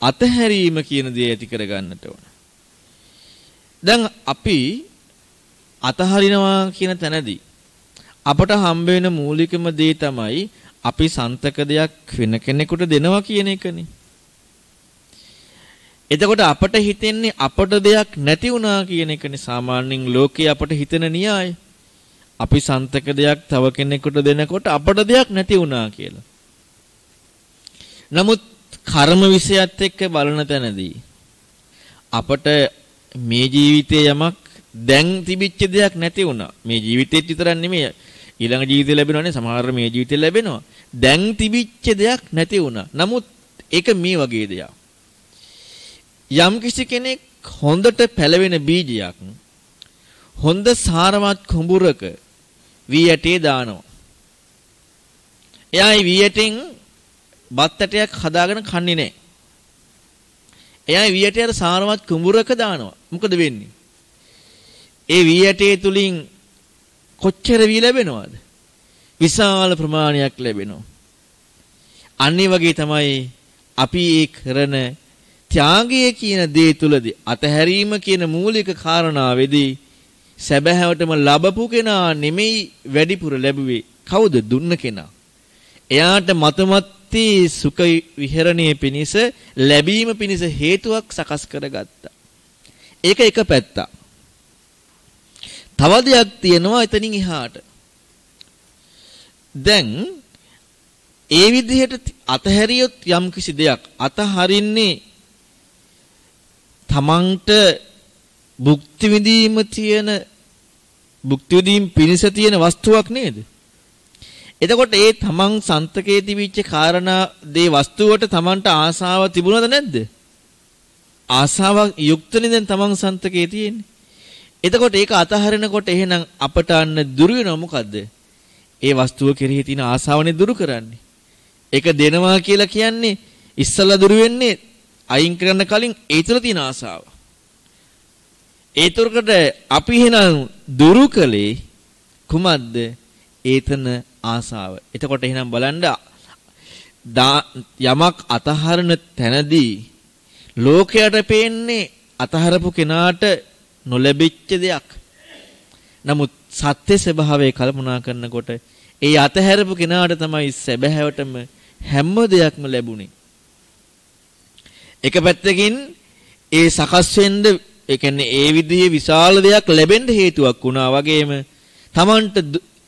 අතහැරීම කියන දේ ඇති කර ගන්නට ඕන. දැන් අපි අතහරිනවා කියන තැනදී අපට හම්බ වෙන මූලිකම දේ තමයි අපි සන්තක දෙයක් වෙන කෙනෙකුට දෙනවා කියන එකනේ. එතකොට අපට හිතෙන්නේ අපට දෙයක් නැති වුණා කියන එකනේ සාමාන්‍යයෙන් ලෝකේ අපට හිතෙන න්‍යාය. අපි සන්තක දෙයක් තව කෙනෙකුට දෙනකොට අපට දෙයක් නැති වුණා කියලා. නමුත් කර්ම විෂයත් එක්ක බලන තැනදී අපට මේ ජීවිතයේ යමක් දැන් තිබිච්ච දෙයක් නැති වුණා. මේ ජීවිතේත් විතරක් නෙමෙයි ඊළඟ ජීවිතේ ලැබෙනවනේ සමහර මේ ජීවිතේ ලැබෙනවා. දැන් තිබිච්ච දෙයක් නැති වුණා. නමුත් ඒක මේ වගේ දෙයක්. යම් කිසි කෙනෙක් හොඳට පැලවෙන බීජයක් හොඳ සාරවත් කුඹුරක වී ඇටේ දානවා. එයා වී ඇටෙන් බත් ඇටයක් හදාගෙන කන්නේ නැහැ. එයා වී ඇටේ අර සාරවත් කුඹුරක දානවා. මොකද වෙන්නේ? ඒ වී ඇටේ තුලින් කොච්චර වී ලැබෙනවද? විශාල ප්‍රමාණයක් ලැබෙනවා. අනිත් වගේ තමයි අපි ඒ කරන ත්‍යාගය කියන දේ තුලදී අතහැරීම කියන මූලික කාරණාවේදී සැබෑවටම ලැබපු කෙනා නෙමෙයි වැඩිපුර ලැබුවේ කවුද දුන්න කෙනා. එයාට මතමත්ති සුඛ විහරණයේ පිණිස ලැබීම පිණිස හේතුවක් සකස් කරගත්තා. ඒක එක පැත්තක්. තව දෙයක් තියෙනවා එතනින් එහාට. දැන් ඒ විදිහට අතහැරියොත් යම් කිසි දෙයක් අතහරින්නේ තමන්ට භුක්ති විඳීම තියෙන භුක්ති විඳීම පිණිස තියෙන වස්තුවක් නේද? එතකොට ඒ තමන් සන්තකේ තිබිච්ච කාරණා දේ වස්තුවට තමන්ට ආසාව තිබුණද නැද්ද? ආසාවක් යුක්තනේ දැන් තමන් සන්තකේ තියෙන්නේ. එතකොට ඒක අතහරිනකොට එහෙනම් අපට අන්න දුර වෙනව මොකද්ද? ඒ වස්තුව කෙරෙහි තියෙන ආසාවනේ දුරු කරන්නේ. ඒක දෙනවා කියලා කියන්නේ ඉස්සලා දුරු වෙන්නේ අයින් කරන්න කලින් ඒ තුළ තියෙන ආසාව. ඒතරකට අපි එහෙනම් දුරු කළේ කුමක්ද? ඒතන ආසාව. එතකොට එහෙනම් බලන්න යමක් අතහරන තැනදී ලෝකයට පේන්නේ අතහරපු කෙනාට නොලැබිච්ච දෙයක්. නමුත් සත්‍ය ස්වභාවය කල්පනා කරනකොට ඒ අතහැරපු කෙනාට තමයි සැබෑවටම හැම දෙයක්ම ලැබුණේ. එක පැත්තකින් ඒ සකස් වෙන්න ඒ කියන්නේ ඒ විදිහේ විශාල දෙයක් ලැබෙන්න හේතුවක් වුණා වගේම Tamanට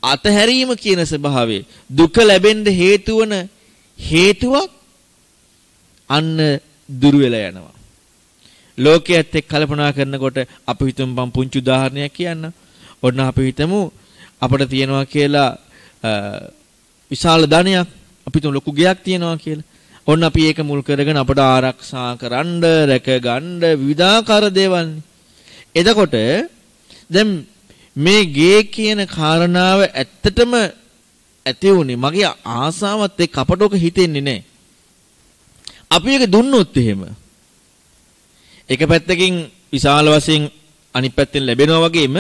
අතහැරීම කියන ස්වභාවය දුක ලැබෙන්න හේතු වන හේතුවක් අන්න දුර වෙලා යනවා. ලෝකයේත් එක්ක කල්පනා කරනකොට අපි හිතමු මම පුංචි උදාහරණයක් කියන්න. ඔන්න අපි හිතමු අපිට තියනවා කියලා විශාල ධනයක් අපි තුන් ලොකු ගයක් තියනවා කියලා. ඔන්න අපි ඒක මුල් කරගෙන අපට ආරක්ෂා කරන්න, රැක ගන්න විවිධාකාර දේවල්. එතකොට දැන් මේ ගේ කියන කාරණාව ඇත්තටම ඇති වුණේ මගේ ආසාවත් එක්ක අපට ඔක හිතෙන්නේ නැහැ. අපි ඒක දුන්නොත් එහෙම එක පැත්තකින් විශාල වශයෙන් අනිත් පැත්තෙන් ලැබෙනවා වගේම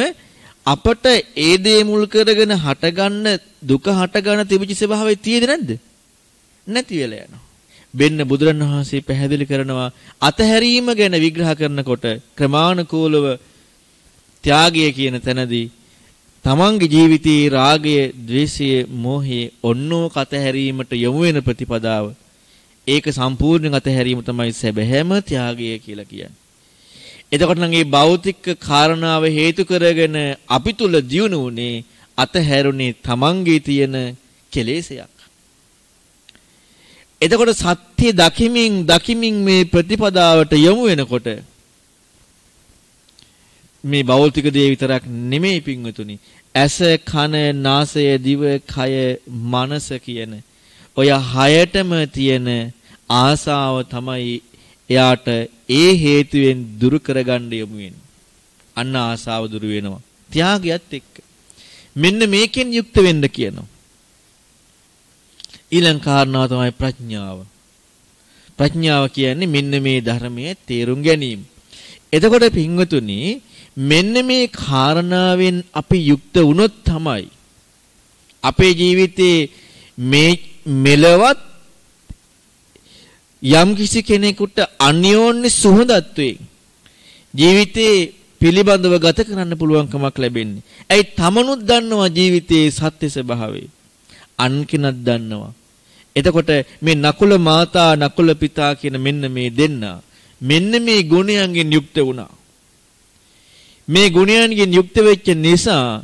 අපට ඒ දේ මුල් කරගෙන හටගන්න දුක හටගන්න තිබිච්ච ස්වභාවය තියෙද නැද්ද? නැති වෙලා යනවා. බෙන්න බුදුරණවහන්සේ පැහැදිලි කරනවා අතහැරීම ගැන විග්‍රහ කරනකොට ක්‍රමානුකූලව ත්‍යාගය කියන තැනදී තමන්ගේ ජීවිතයේ රාගය, ద్వේෂය, මෝහය ඔන්නෝ කතහැරීමට යොමු වෙන ප්‍රතිපදාව ඒක සම්පූර්ණ අතහැරීම තමයි සැබෑම ත්‍යාගය කියලා කියන්නේ. එතකොට නම් මේ භෞතික කාරණාව හේතු කරගෙන අපි තුල දියුණු උනේ අතහැරුණේ තමන්ගේ තියෙන කෙලෙසයක්. එතකොට සත්‍ය දකිමින් දකිමින් මේ ප්‍රතිපදාවට යොමු වෙනකොට මේ භෞතික දේ විතරක් නෙමෙයි පින්වතුනි ඇස කන නාසය දිව කය මනස කියන ඔය හයටම තියෙන ආසාව තමයි එයාට ඒ හේතුවෙන් දුරු කරගන්න යමු වෙන්නේ. අන්න ආසාව දුරු වෙනවා. ත්‍යාගයත් එක්ක. මෙන්න මේකෙන් යුක්ත වෙන්න කියනවා. ඊළඟ කාරණාව තමයි ප්‍රඥාව. ප්‍රඥාව කියන්නේ මෙන්න මේ ධර්මයේ තේරුම් ගැනීම. එතකොට පින්වතුනි මෙන්න මේ කාරණාවෙන් අපි යුක්ත වුණොත් තමයි අපේ ජීවිතේ මේ මෙලවත් යම් කිසි කෙනෙකුට අන්‍යෝන්‍ය සුහදත්වයෙන් ජීවිතේ පිළිබඳව ගත කරන්න පුළුවන්කමක් ලැබෙන්නේ. ඇයි තමනුත් දන්නවා ජීවිතයේ සත්‍ය ස්වභාවය. අන් කෙනත් දන්නවා. එතකොට මේ නකුල මාතා නකුල පිතා කියන මෙන්න මේ දෙන්න මෙන්න මේ ගුණයන්ගෙන් යුක්ත වුණා. මේ ගුණයන්ගෙන් යුක්ත වෙච්ච නිසා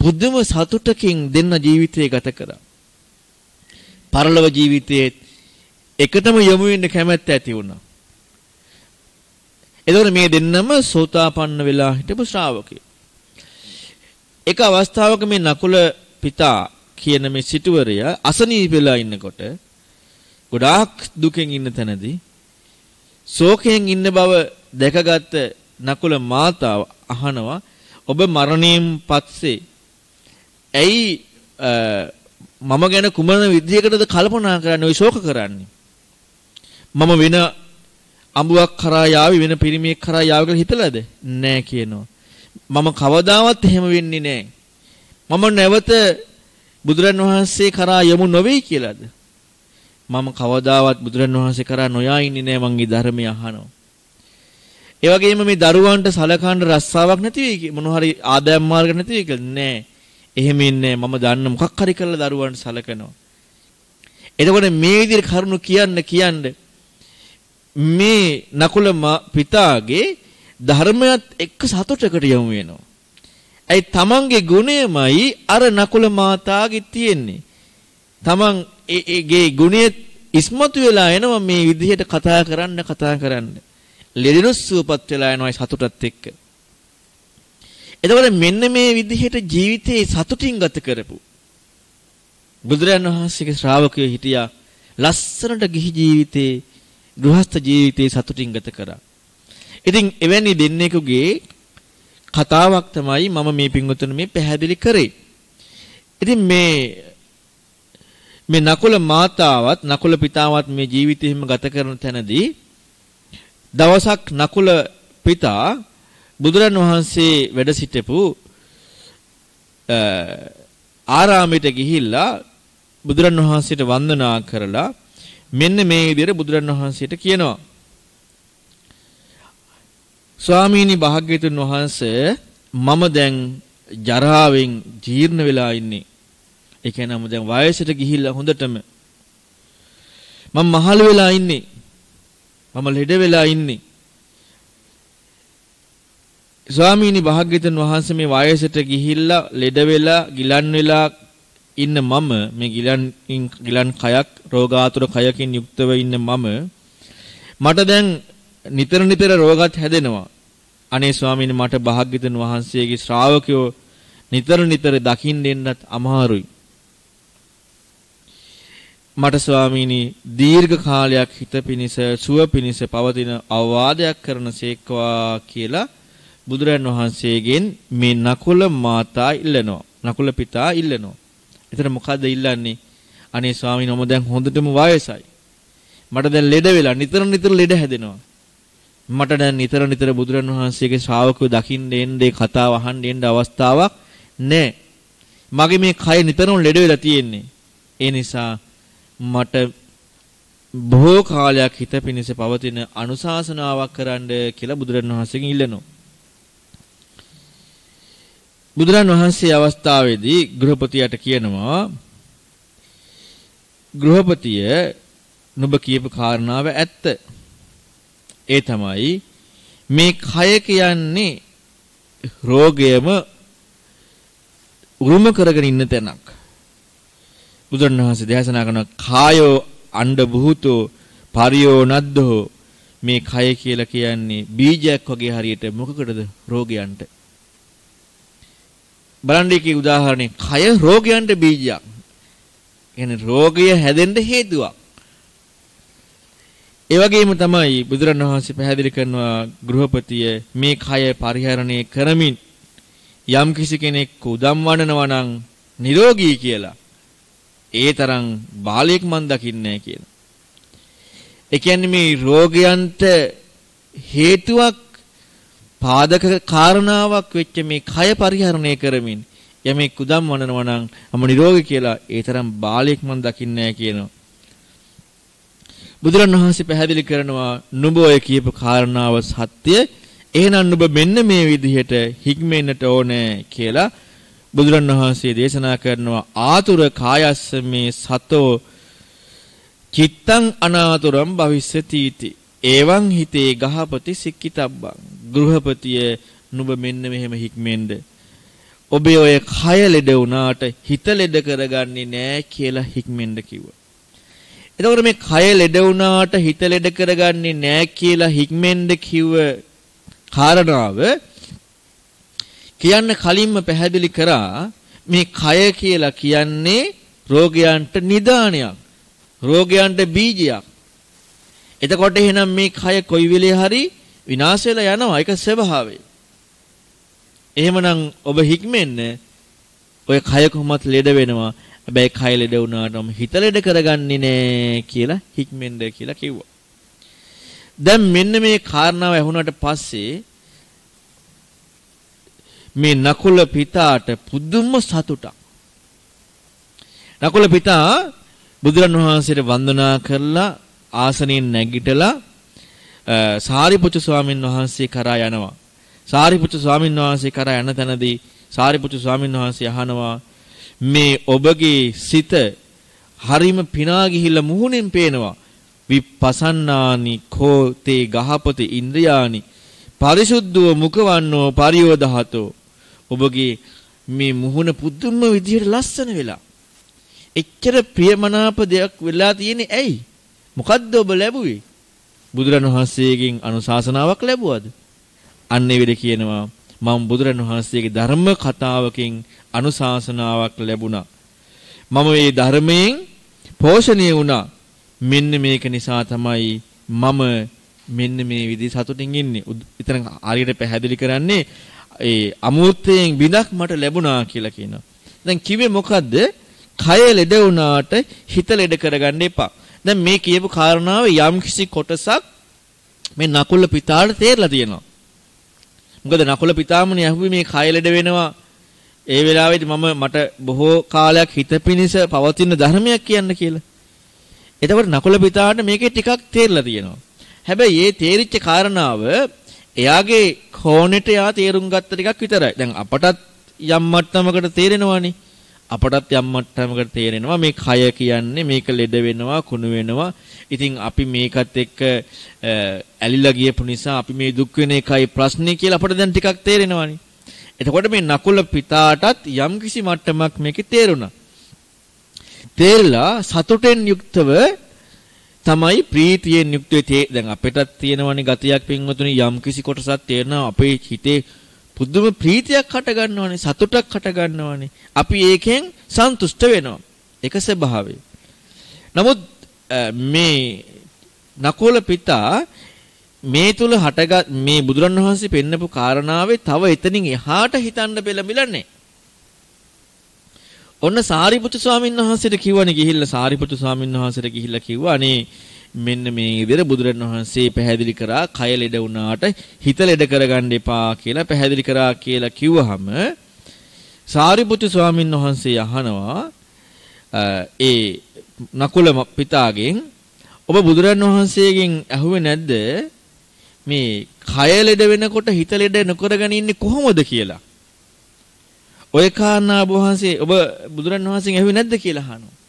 පුදුම සතුටකින් දෙන්න ජීවිතය ගත කරා. පරලොව ජීවිතයේ එකටම යොමු වෙන්න කැමැත්ත ඇති වුණා. එතකොට මේ දෙන්නම සෝතාපන්න වෙලා හිටපු ශ්‍රාවකයෝ. එක අවස්ථාවක මේ නකුල පිතා කියන මේ සිටුවරයා අසනීප වෙලා ඉන්නකොට ගොඩාක් දුකෙන් ඉන්න තැනදී ශෝකයෙන් ඉන්න බව දැකගත්ත නකුල මාතාව අහනවා ඔබ මරණයෙන් පස්සේ ඇයි මම ගැන කුමන විදියකටද කල්පනා කරන්නේ ඔය ශෝක කරන්නේ මම වෙන අඹුවක් කරා යාවි වෙන පිරිමියෙක් කරා යාවි කියලා හිතලාද? නෑ කියනවා. මම කවදාවත් එහෙම වෙන්නේ නෑ. මම නැවත බුදුරන් වහන්සේ කරා යමු නොවේ කියලාද? මම කවදාවත් බුදුරන් වහන්සේ කරා නොයා ඉන්නේ නෑ මං ඊ ධර්මය අහනවා. ඒ වගේම මේ දරුවන්ට සලකන්න රස්සාවක් නැති වෙයි මොන හරි ආදායම් මාර්ග නැති වෙයි කියලා නෑ. එහෙම ඉන්නේ මම දන්න මොකක් හරි කරලා දරුවන්ට සලකනවා. එතකොට මේ විදිහට කරුණු කියන්න කියන්නේ මේ නකුල පිතාගේ ධර්මයත් එක්ක සතුටකට යමු වෙනවා. ඇයි තමන්ගේ ගුණයමයි අර නකුල මාතාගේ තියෙන්නේ. තමන් ඒගේ ගුණය ඉස්මතු වෙලා එනවා මේ විදිහට කතා කරන්න කතා කරන්න. ලෙඩිනුත් සුවපත් වෙලා යනවා සතුටත් එක්ක. එතකොට මෙන්න මේ විදිහට ජීවිතේ සතුටින් ගත කරපු බුදුරයන් වහන්සේගේ ශ්‍රාවකයෝ හිටියා ලස්සනට ගිහි ජීවිතේ ගෘහස්ත ජීවිතේ සතුටින් ගත කරා. ඉතින් එවැනි දෙන්නෙකුගේ කතාවක් තමයි මම මේ පින්වතුන් මේ පැහැදිලි කරේ. ඉතින් මේ මේ නකුල මාතාවත් නකුල පිතාවත් මේ ජීවිතෙහිම ගත කරන තැනදී දවසක් නකුල පිතා බුදුරන් වහන්සේ වැඩ සිටපු ආරාමයට ගිහිල්ලා බුදුරන් වහන්සේට වන්දනා කරලා මෙන්න මේ විදිහට බුදුරන් වහන්සේට කියනවා ස්වාමීනි භාග්‍යතුන් වහන්සේ මම දැන් ජරාවෙන් ජීර්ණ වෙලා ඉන්නේ. ඒ කියන්නේ මම දැන් වයසට ගිහිල්ලා හොඳටම මම මහලු වෙලා ඉන්නේ. මම ලෙඩ වෙලා ඉන්නේ. ස්වාමීනි භාග්‍යතුන් වහන්සේ මේ වයසට ගිහිල්ලා ලෙඩ වෙලා ගිලන් වෙලා ඉන්න මම මේ ගිලන් ගිලන් කයක් රෝගාතුර කයකින් යුක්තව ඉන්න මම මට දැන් නිතර නිතර රෝගات හැදෙනවා. අනේ ස්වාමීනි මට භාග්‍යතුන් වහන්සේගේ ශ්‍රාවකයෝ නිතර නිතර දකින්න එන්නත් අමාරුයි. මට ස්වාමීනි දීර්ඝ කාලයක් හිත පිනිස සුව පිනිස පවතින අවවාදයක් කරන සේක්වා කියලා බුදුරන් වහන්සේගෙන් මේ නකුල මාතා ඉල්ලනවා. නකුල පිතා ඉල්ලනවා. එතන මොකද්ද ඉල්ලන්නේ? අනේ ස්වාමීනි මම දැන් හොඳටම වයසයි. මට දැන් ලෙඩ වෙලා නිතර නිතර ලෙඩ හැදෙනවා. මට දැන් නිතර නිතර බුදුරන් වහන්සේගේ ශ්‍රාවකයෝ දකින්න එන්නේ කතාව අහන්න එන්න අවස්ථාවක් නැහැ. මගේ මේ කය නිතරම ලෙඩ වෙලා තියෙන්නේ. ඒ නිසා මට බොහෝ කාලයක් හිත පිණිස පවතින අනුශාසනාවක් කරන්න කියලා බුදුරන් වහන්සේගෙන් ඉල්ලනවා. බුදුරන් වහන්සේ අවස්ථාවේදී ගෘහපතියට කියනවා ගෘහපතිය නුඹ කියපු කාරණාව ඇත්ත. ඒ තමයි මේ කය කියන්නේ රෝගයම උරුම කරගෙන ඉන්න තැනක්. බුදුරණවහන්සේ දේශනා කරන කායෝ අණ්ඩ බුහුතෝ පරියෝ නද්දෝ මේ කය කියලා කියන්නේ බීජයක් වගේ හරියට මොකකටද රෝගයන්ට බලන්න එකේ උදාහරණේ කය රෝගයන්ට බීජයක්. කියන්නේ රෝගය හැදෙන්න හේතුවක්. ඒ වගේම තමයි බුදුරණවහන්සේ පැහැදිලි කරනවා ගෘහපතිය මේ කය පරිහරණය කරමින් යම් කිසි කෙනෙක් උදම් වඩනවා නම් නිරෝගී කියලා ඒ තරම් බාලයෙක් මන් දකින්නේ කියලා. ඒ කියන්නේ මේ රෝගයන්ට හේතුවක් පාදක කාරණාවක් වෙච්ච මේ කය පරිහරණය කරමින් යමෙක් උදම් වඩනවා නම් අම නිරෝගී කියලා ඒ තරම් බාලයෙක් මන් දකින්නේ කියනවා. බුදුරණවහන්සේ පැහැදිලි කරනවා නුඹ ඔය කියපු කාරණාව සත්‍ය. එහෙනම් නුඹ මෙන්න මේ විදිහට හික්මෙන්නට ඕනේ කියලා බුදුරණවහන්සේ දේශනා කරනවා. ආතුර කායස්ස මේ සතෝ චිත්තං අනාතුරම් භවිස්සතිති එවං හිතේ ගහපති සික්කිතබ්බං. ගෘහපතිය නුඹ මෙන්න මෙහෙම හික්මෙන්ද? ඔබේ ඔය කය ලෙඩ වුණාට හිත ලෙඩ කරගන්නේ නෑ කියලා හික්මෙන්ද කිව්වා. එතකොට මේ කය ලෙඩ වුණාට හිත ලෙඩ කරගන්නේ නැහැ කියලා හික්මෙන්ද කිව්ව කාරණාව කියන්න කලින්ම පැහැදිලි කරා මේ කය කියලා කියන්නේ රෝගයන්ට නිදානයක් රෝගයන්ට බීජයක් එතකොට එහෙනම් මේ කය කොයි වෙලේ හරි විනාශ වෙලා යනවා ඒක ස්වභාවය එහෙමනම් ඔබ හික්මෙන්න ඔය කය කොහොමත් ලෙඩ වෙනවා හැබැයි කය ලෙඩ වුණාටම හිත ලෙඩ කරගන්නේ නෑ කියලා හික්මෙන්ද කියලා කිව්වා. දැන් මෙන්න මේ කාරණාව ඇහුණාට පස්සේ මේ නකුල පිතාට පුදුම සතුටක්. නකුල පිතා බුදුරන් වහන්සේට වන්දනා කරලා ආසනයෙන් නැගිටලා සාරිපුත්‍ර ස්වාමීන් වහන්සේ කරා යනවා. සාරිපුත්‍ර ස්වාමීන් වහන්සේ කරා යන තැනදී සාරිපුත්‍ර ස්වාමීන් වහන්සේ අහනවා මේ ඔබගේ සිත හරිම පිනා ගිහිල්ලා මුහුණෙන් පේනවා. විපසන්නානි කෝතේ ගහපති ඉන්ද්‍රයානි. පරිසුද්ධව මුඛවන්නෝ පරියෝදහතෝ ඔබගේ මේ මුහුණ පුදුම විදිහට ලස්සන වෙලා. එච්චර ප්‍රියමනාප දෙයක් වෙලා තියෙන්නේ ඇයි? මොකද්ද ඔබ ලැබුවේ බුදුරණවහන්සේගෙන් අනුශාසනාවක් ලැබුවද අන්න ඒ විදිහ කියනවා මම බුදුරණවහන්සේගේ ධර්ම කතාවකින් අනුශාසනාවක් ලැබුණා. මම මේ ධර්මයෙන් පෝෂණය වුණා. මෙන්න මේක නිසා තමයි මම මෙන්න මේ විදිහ සතුටින් ඉන්නේ. එතන හරියට පැහැදිලි කරන්නේ ඒ අමූර්තයෙන් බිඳක් මට ලැබුණා කියලා කියනවා. දැන් කිව්වේ මොකද්ද? කය ලෙඩ වුණාට හිත ලෙඩ කරගන්න එපා. දැන් මේ කියපු කාරණාව යම්කිසි කොටසක් මේ නකුල පිතාට තේරලා තියෙනවා. මොකද නකුල පිතාමනේ ඇහුවේ මේ කය ලෙඩ වෙනවා ඒ වෙලාවේදී මම මට බොහෝ කාලයක් හිත පිනිස පවතින ධර්මයක් කියන්න කියලා. එතකොට නකුල පිතාට මේකේ ටිකක් තේරලා තියෙනවා. හැබැයි මේ තේරිච්ච කාරණාව එයාගේ කෝණෙට එයා තේරුම් ගත්ත ටිකක් විතරයි. දැන් අපටත් යම් මට්ටමකට තේරෙනවානේ. අපටත් යම් මට්ටමකට තේරෙනවා මේ කය කියන්නේ මේක ලෙඩ වෙනවා කුණු වෙනවා. ඉතින් අපි මේකත් එක්ක ඇලිලා ගියපු නිසා අපි මේ දුක් වෙන එකයි ප්‍රශ්නේ කියලා අපට දැන් ටිකක් තේරෙනවානේ. එතකොට මේ නකුල පිතාටත් යම්කිසි මට්ටමක් මේකේ තේරුණා. තේරලා සතුටෙන් යුක්තව තමයි ප්‍රීතියෙන් යුක්ත වෙතේ දැන් අපිටත් තියෙනවනේ ගතියක් පින්වතුනි යම්කිසි කොටසක් තේරෙනවා අපේ හිතේ පුදුම ප්‍රීතියක් හට ගන්නවනේ සතුටක් හට ගන්නවනේ අපි ඒකෙන් සන්තුෂ්ට වෙනවා. ඒක ස්වභාවය. නමුත් මේ නකුල පිතා මේ තුල හටගත් මේ බුදුරණවහන්සේ පෙන්නපු කාරණාවේ තව එතනින් එහාට හිතන්න පෙළඹිලන්නේ. ඔන්න සාරිපුත්තු ස්වාමීන් වහන්සේට කිව්වනේ ගිහිල්ලා සාරිපුත්තු ස්වාමීන් වහන්සේට ගිහිල්ලා කිව්වා අනේ මෙන්න මේ විදිහට බුදුරණවහන්සේ පැහැදිලි කරා කය ලෙඩ වුණාට හිත ලෙඩ කරගන්න එපා කියලා පැහැදිලි කරා කියලා කිව්වහම සාරිපුත්තු ස්වාමීන් වහන්සේ අහනවා ඒ නකුල පිතාගෙන් ඔබ බුදුරණවහන්සේගෙන් ඇහුවේ නැද්ද මේ කය ලෙඩ වෙනකොට හිත ලෙඩ නොකරගෙන ඉන්නේ කොහොමද කියලා. ඔය කාරණා වහන්සේ ඔබ බුදුරන් වහන්සේගෙන් ඇහුවේ නැද්ද කියලා අහනවා.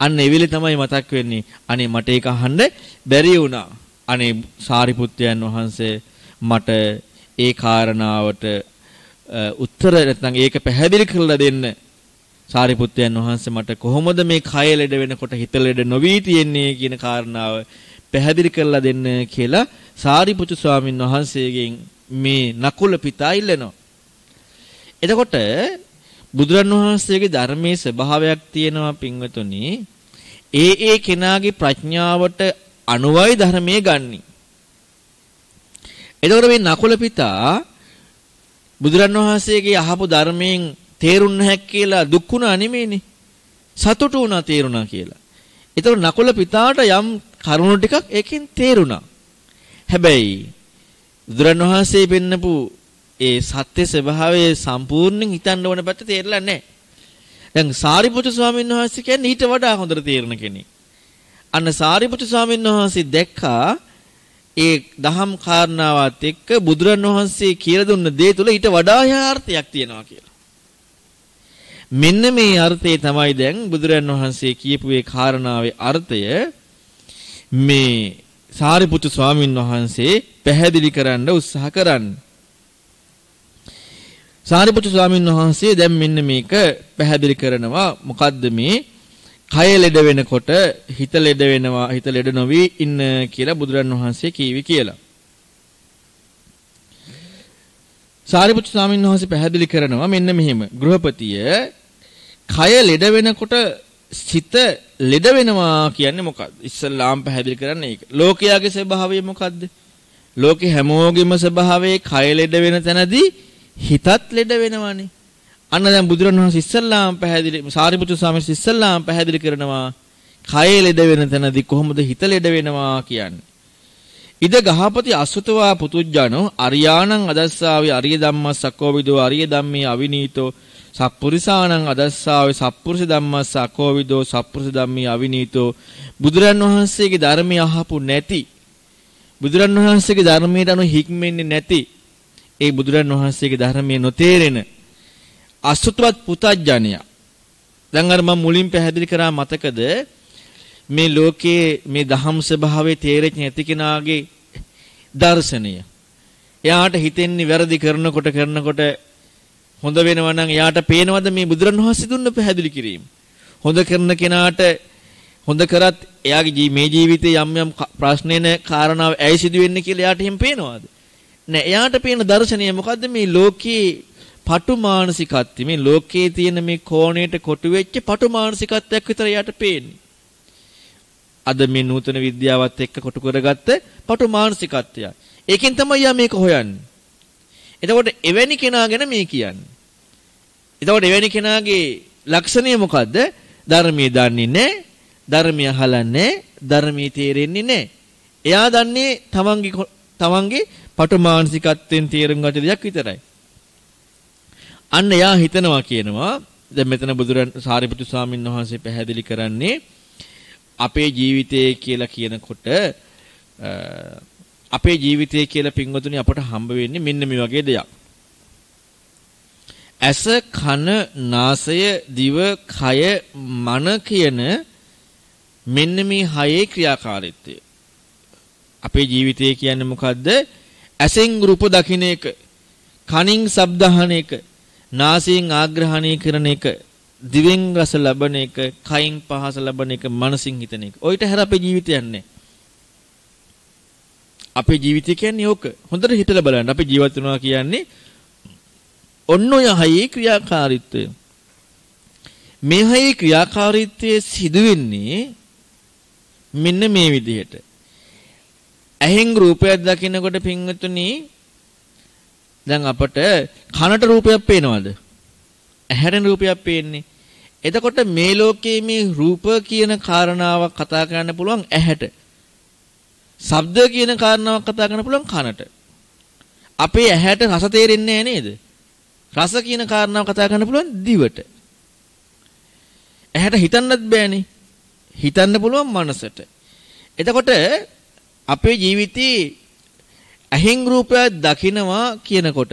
අන්න ඒ වෙලේ තමයි මතක් වෙන්නේ. අනේ මට ඒක අහන්න බැරි වුණා. අනේ සාරිපුත්යන් වහන්සේ මට ඒ කාරණාවට උත්තර නැත්නම් ඒක පැහැදිලි කරලා දෙන්න. සාරිපුත්යන් වහන්සේ මට කොහොමද මේ කය ලෙඩ වෙනකොට හිත ලෙඩ නොවී තියෙන්නේ කියන කාරණාව පැහැදිලි කරලා දෙන්න කියලා සාරිපුත්තු ස්වාමීන් වහන්සේගෙන් මේ නකුල පිතා ඉල්ලනවා. එතකොට බුදුරන් වහන්සේගේ ධර්මයේ ස්වභාවයක් තියෙනවා පින්වතුනි. ඒ ඒ කෙනාගේ ප්‍රඥාවට අනුවයි ධර්මයේ ගන්නි. එතකොට මේ නකුල පිතා බුදුරන් වහන්සේගේ අහපු ධර්මයෙන් තේරුණ නැහැ කියලා දුක් වුණා නෙමෙයිනේ. සතුටු වුණා තේරුණා කියලා. එතකොට නකුල පිතාට යම් කරුණු ටිකක් ඒකෙන් තේරුණා. හැබැයි බුදුරණවහන්සේ පෙන්නපු ඒ සත්‍ය ස්වභාවය සම්පූර්ණයෙන් හිතන්න ඕන පැත්ත තේරෙලා නැහැ. දැන් සාරිපුත්‍ර ස්වාමීන් වහන්සේ කියන්නේ ඊට වඩා හොඳට තේරෙන කෙනෙක්. අන්න සාරිපුත්‍ර ස්වාමීන් වහන්සේ දැක්කා ඒ දහම් කාරණාවත් එක්ක බුදුරණවහන්සේ කියලා දුන්න දේ තුල ඊට වඩා යාර්ථයක් තියෙනවා කියලා. මෙන්න මේ අර්ථය තමයි දැන් බුදුරන් වහන්සේ කියපු ඒ කාරණාවේ අර්ථය මේ සාරිපුත්තු ස්වාමීන් වහන්සේ පැහැදිලි කරන්න උත්සාහ කරන්නේ. සාරිපුත්තු ස්වාමීන් වහන්සේ දැන් මෙන්න මේක පැහැදිලි කරනවා මොකද්ද මේ කය ලෙඩ වෙනකොට හිත ලෙඩ වෙනවා හිත ලෙඩ නොවි ඉන්න කියලා බුදුරන් වහන්සේ කීවි කියලා. සාරිපුත්තු ස්වාමීන් වහන්සේ පැහැදිලි කරනවා මෙන්න මෙහෙම ගෘහපතිය කය ලෙඩ වෙනකොට සිත ලෙඩ වෙනවා කියන්නේ මොකක්ද? ඉස්සල්ලාම් පැහැදිලි කරන්නේ ඒක. ලෝකයාගේ ස්වභාවය මොකද්ද? ලෝකේ හැමෝගෙම ස්වභාවයේ කය ලෙඩ වෙන තැනදී හිතත් ලෙඩ වෙනවානේ. අන්න දැන් බුදුරණවහන්සේ ඉස්සල්ලාම් පැහැදිලි සාරිපුත්‍ර ස්වාමීන් ඉස්සල්ලාම් පැහැදිලි කරනවා කය ලෙඩ වෙන තැනදී කොහොමද හිත ලෙඩ වෙනවා කියන්නේ. ඉද ගහපති අසුතවා පුතුජ්ජනෝ අරියාණං අදස්සාවේ අරිය ධම්මස් සක්කෝවිදෝ අරිය ධම්මේ අවිනීතෝ සප්පුරිසානං අදස්සාවේ සප්පුරුෂ ධම්මස් සක්කෝවිදෝ සප්පුරුෂ ධම්මේ අවිනීතෝ බුදුරන් වහන්සේගේ ධර්මය අහපු නැති බුදුරන් වහන්සේගේ ධර්මයට අනුව හික්මෙන්නේ නැති ඒ බුදුරන් වහන්සේගේ ධර්මයේ නොතේරෙන අසුතවත් පුතඥය දැන් අර මම මුලින් පැහැදිලි කරා මතකද මේ ලෝකයේ මේ දහම් ස්වභාවයේ තේරෙච්ච නැති කෙනාගේ දර්ශනය. එයාට හිතෙන්නේ වැරදි කරනකොට කරනකොට හොඳ වෙනවා නම් එයාට පේනවද මේ බුදුරණවහන්සේ දුන්න පැහැදිලි කිරීම. හොඳ කරන කෙනාට හොඳ කරත් එයාගේ මේ ජීවිතේ යම් යම් ප්‍රශ්නේන කාරණාව ඇයි සිදු වෙන්නේ කියලා එයාට එහෙම පේනවද? නෑ එයාට පේන දර්ශනය මොකද්ද මේ ලෝකයේ පටු මානසිකත්වය මේ ලෝකයේ තියෙන මේ කෝණයට කොටු වෙච්ච පටු මානසිකත්වයක් විතර එයාට පේන්නේ. අද මේ නූතන විද්‍යාවත් එක්ක කොටු කරගත්ත පටු මානසිකත්වය. ඒකෙන් තමයි යා මේක හොයන්නේ. එතකොට එවැනි කෙනා ගැන මේ කියන්නේ. එතකොට එවැනි කෙනාගේ ලක්ෂණය මොකද්ද? ධර්මයේ දන්නේ නැහැ. ධර්මය අහලා නැහැ. ධර්මයේ තේරෙන්නේ නැහැ. එයා දන්නේ තමන්ගේ තමන්ගේ පටුමානසිකත්වයෙන් තේරුම් ගත දෙයක් විතරයි. අන්න එයා හිතනවා කියනවා දැන් මෙතන බුදුරන් සාරිපුත්තු ස්වාමීන් වහන්සේ පැහැදිලි කරන්නේ අපේ ජීවිතය කියලා කියනකොට අපේ ජීවිතය කියලා පින්වතුනි අපට හම්බ වෙන්නේ මෙන්න මේ වගේ දෙයක්. ඇස කන නාසය දිව කය මන කියන මෙන්න මේ හයේ ක්‍රියාකාරීත්වය. අපේ ජීවිතය කියන්නේ මොකද්ද? ඇසෙන් රූප දකින්න එක, කනින් ශබ්ද අහන එක, නාසයෙන් ආග්‍රහණය කරන එක, දිවෙන් රස ලබන එක, කයින් පහස ලබන එක, මනසින් හිතන එක. ඔయిత හැර අපේ ජීවිතයක් නැහැ. අපේ ජීවිතය කියන්නේ ඕක. හොඳට හිතලා බලන්න. අපි ජීවත් වෙනවා කියන්නේ ඔන්න ඔය හයේ ක්‍රියාකාරීත්වය. මේ හයේ ක්‍රියාකාරීත්වයේ සිදු වෙන්නේ මෙන්න මේ විදිහට. ඇහෙන් රූපයක් දකිනකොට පින්වතුනි දැන් අපට කනට රූපයක් පේනවද? ඇහැරෙන රූපයක් පේන්නේ. එතකොට මේ ලෝකයේ මේ රූප කියන කාරණාවක් කතා කරන්න පුළුවන් ඇහැට. ශබ්ද කියන කාරණාවක් කතා කරන්න පුළුවන් කනට. අපේ ඇහැට රස තේරෙන්නේ නේද? රස කියන කාරණාව කතා කරන්න පුළුවන් දිවට. ඇහැට හිතන්නත් බෑනේ. හිතන්න පුළුවන් මනසට. එතකොට අපේ ජීවිතේ ඇහෙන් රූපයක් දකිනවා කියනකොට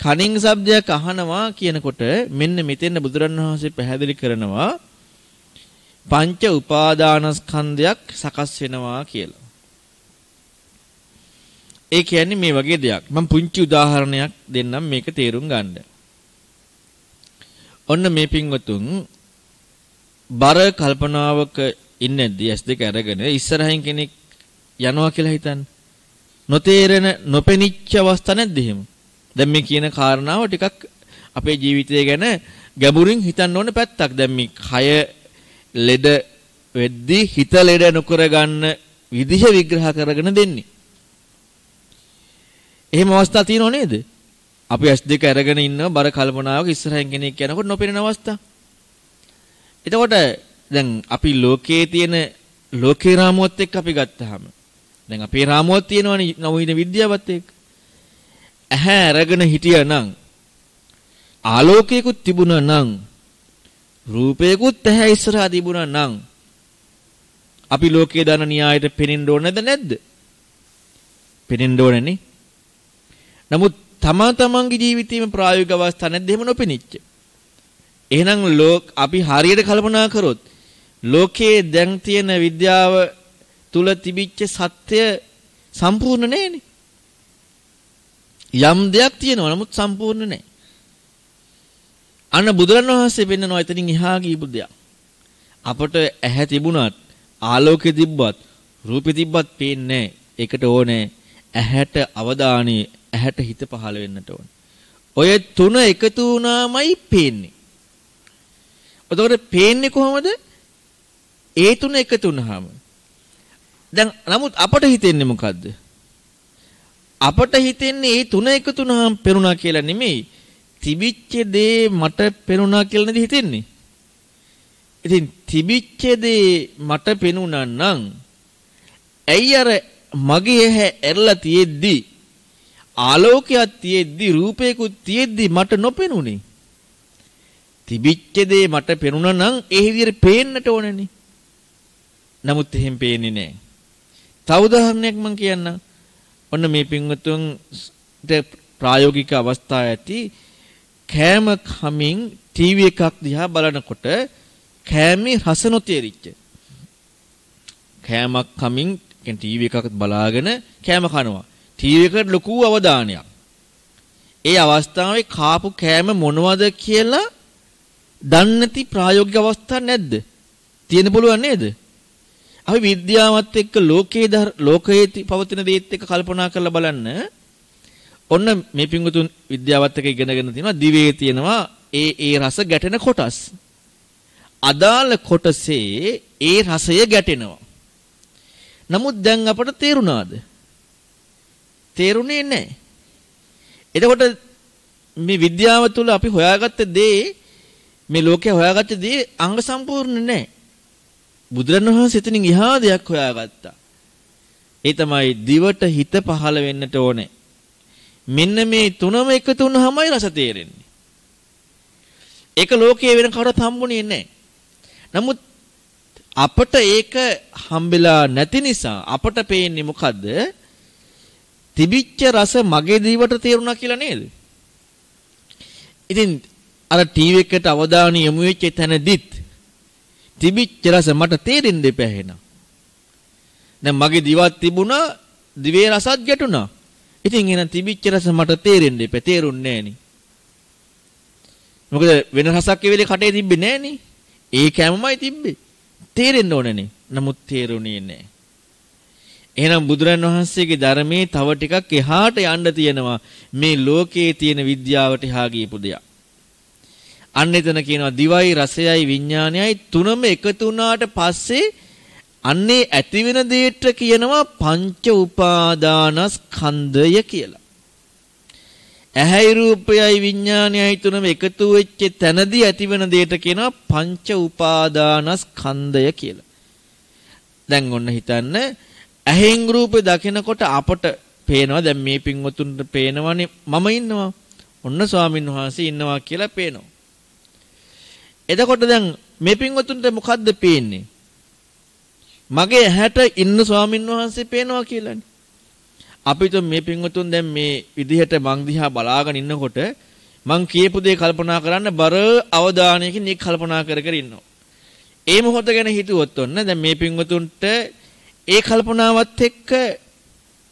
කනින් ශබ්දයක් අහනවා කියනකොට මෙන්න මෙතෙන් බුදුරණවහන්සේ පැහැදිලි කරනවා පංච උපාදානස්කන්ධයක් සකස් වෙනවා කියලා. ඒ කියන්නේ මේ වගේ දෙයක්. මම පුංචි උදාහරණයක් දෙන්නම් මේක තේරුම් ගන්න. ඔන්න මේ පින්වතුන් බර කල්පනාවක ඉන්නේදී S2 අරගෙන ඉස්සරහින් කෙනෙක් යනවා කියලා හිතන්න. නොතේරෙන නොපෙනිච්ච අවස්ථා නැද්ද එහෙම? දැන් මේ කියන කාරණාව ටිකක් අපේ ජීවිතය ගැන ගැඹුරින් හිතන්න ඕන පැත්තක්. දැන් මේ කය ලෙඩ වෙද්දී හිත ලෙඩ නොකර ගන්න විදිහ විග්‍රහ කරගෙන දෙන්නේ. එහෙම අවස්ථා තියෙනව නේද? අපි S2 අරගෙන ඉන්න බර කල්පනාවක ඉස්සරහින් කෙනෙක් යනකොට නොපෙනෙන අවස්ථා. එතකොට දැන් අපි ලෝකයේ තියෙන ලෝකේ රාමුවත් එක්ක අපි ගත්තාම දැන් අපේ රාමුවක් තියෙනවනේ නවීන විද්‍යාවත් එක්ක. ඇහැ අරගෙන හිටියානම් ආලෝකයකුත් තිබුණා නම් රූපයකුත් ඇහැ ඉස්සරහා තිබුණා නම් අපි ලෝකයේ දාන න්‍යායයට පෙනෙන්න ඕනද නැද්ද? පෙනෙන්න ඕනනේ. නමුත් තමා තමන්ගේ ජීවිතේම ප්‍රායෝගික අවස්ථා නැද්ද එහෙම නොපෙනිච්ච. එහෙනම් ලෝක අපි හරියට කල්පනා කරොත් ලෝකයේ දැන් තියෙන විද්‍යාව තුල තිබිච්ච සත්‍ය සම්පූර්ණ නැහැනේ. යම් දෙයක් තියෙනවා නමුත් සම්පූර්ණ නැහැ. අන්න බුදුරණවහන්සේ පෙන්නනවා එතනින් එහා ගියපු දෙයක්. අපට ඇහැ තිබුණත් ආලෝකය තිබ්බත් රූපෙ තිබ්බත් පේන්නේ ඒකට ඕනේ ඇහැට අවධානය ඇහැට හිත පහළ වෙන්නට ඕනේ. ඔය තුන එකතු වුණාමයි පේන්නේ. එතකොට පේන්නේ කොහොමද? ඒ තුන එකතු වුණාම. දැන් නමුත් අපට හිතෙන්නේ මොකද්ද? අපට හිතෙන්නේ මේ තුන එකතු වුණාම පෙරුණා කියලා නෙමෙයි. තිබිච්ච දේ මට පෙනුණා කියලා නේද හිතෙන්නේ? ඉතින් තිබිච්ච දේ මට පෙනුණා නම් ඇයි අර මගේ ඇහැ ඇරලා තියෙද්දි ආලෝකයක් තියෙද්දි රූපයකුත් තියෙද්දි මට නොපෙනුනේ? තිබිච්ච දේ මට පෙනුණා නම් ඒ විදිහට පේන්නට ඕනනේ. නමුත් එහෙම පේන්නේ නැහැ. තව උදාහරණයක් මම කියන්නම්. ඔන්න මේ පින්වතුන්ට ප්‍රායෝගික අවස්ථා ඇති කෑම කමින් ටීවී එකක් දිහා බලනකොට කෑමේ රස නොතේරිච්ච. කෑමක් කමින් කියන්නේ ටීවී එකක් බලාගෙන කෑම කනවා. ටීවී එකට ලොකු අවධානයක්. ඒ අවස්ථාවේ කාපු කෑම මොනවද කියලා දන්නේ නැති ප්‍රායෝගික අවස්ථා නැද්ද? තියෙන්න පුළුවන් නේද? අපි විද්‍යාවත් එක්ක ලෝකයේ ලෝකයේ පවතින දේත් එක්ක කල්පනා කරලා බලන්න. ඔන්න මේ පිංගුතුන් විද්‍යාවත් එක්ක ඉගෙනගෙන තියෙනවා දිවේ තියෙනවා ඒ ඒ රස ගැටෙන කොටස්. අදාළ කොටසේ ඒ රසය ගැටෙනවා. නමුත් දැන් අපට තේරුණාද? තේරුණේ නැහැ. එතකොට මේ විද්‍යාව තුළ අපි හොයාගත්ත දේ මේ ලෝකේ හොයාගත්ත දේ අංග සම්පූර්ණ නැහැ. බුදුරණවහන්සේ එතනින් එහා දෙයක් හොයාගත්තා. ඒ තමයි දිවට හිත පහළ වෙන්නට ඕනේ. මෙන්න මේ තුනම එකතු වුණාමයි රස තේරෙන්නේ. ඒක ලෝකයේ වෙන කවුරුත් හම්බුනේ නැහැ. නමුත් අපට ඒක හම්බෙලා නැති නිසා අපට පේන්නේ මොකද්ද? තිබිච්ච රස මගේ දිවට තේරුණා කියලා නේද? ඉතින් අර ටීවී එකට අවධානය යොමු වෙච්ච තැනදිත් තිබිච්ච රස මට තේරෙන්න දෙපෑ එහෙනම්. දැන් මගේ දිවක් තිබුණා දිවේ රසත් ගැටුණා. ඉතින් එහෙනම් තිබිච්ච රස මට තේරෙන්න දෙපෑ තේරුන්නේ නෑනේ. මොකද වෙන රසක් ඒ වෙලේ කටේ තිබ්බේ නෑනේ. ඒ කැමමයි තිබ්බේ. තේරෙන්න ඕනනේ. නමුත් තේරුණේ නෑ. එහෙනම් බුදුරන් වහන්සේගේ ධර්මයේ තව ටිකක් එහාට යන්න තියෙනවා මේ ලෝකයේ තියෙන විද්‍යාවට එහා ගියපු දෙයක්. අන්න එතන කියනවා දිවයි රසයයි විඥානයයි තුනම එකතු වුණාට පස්සේ අන්නේ ඇති වෙන දෙයට කියනවා පංච උපාදානස්කන්ධය කියලා. ඇහැයි රූපයයි විඥානයයි තුනම එකතු වෙච්ච තැනදී ඇති වෙන දෙයට කියනවා පංච උපාදානස්කන්ධය කියලා. දැන් ඔන්න හිතන්න ඇහෙන් රූපේ දකිනකොට අපට පේනවා දැන් මේ පින්වතුන්ට පේනවනේ මම ඉන්නවා. ඔන්න ස්වාමින් වහන්සේ ඉන්නවා කියලා පේනවා. එතකොට දැන් මේ පින්වතුන්ට මොකද්ද පේන්නේ? මගේ ඇහැට ඉන්න ස්වාමින් වහන්සේ පේනවා කියලානේ. අපිට මේ පින්වතුන් දැන් මේ විදිහට මං දිහා බලාගෙන ඉන්නකොට මං කියපු දේ කල්පනා කරන්න බර අවධානයකින් ඒක කල්පනා කර කර ඉන්නවා. ඒ මොහොත ගැන හිතුවොත් ඔන්න දැන් මේ පින්වතුන්ට ඒ කල්පනාවත් එක්ක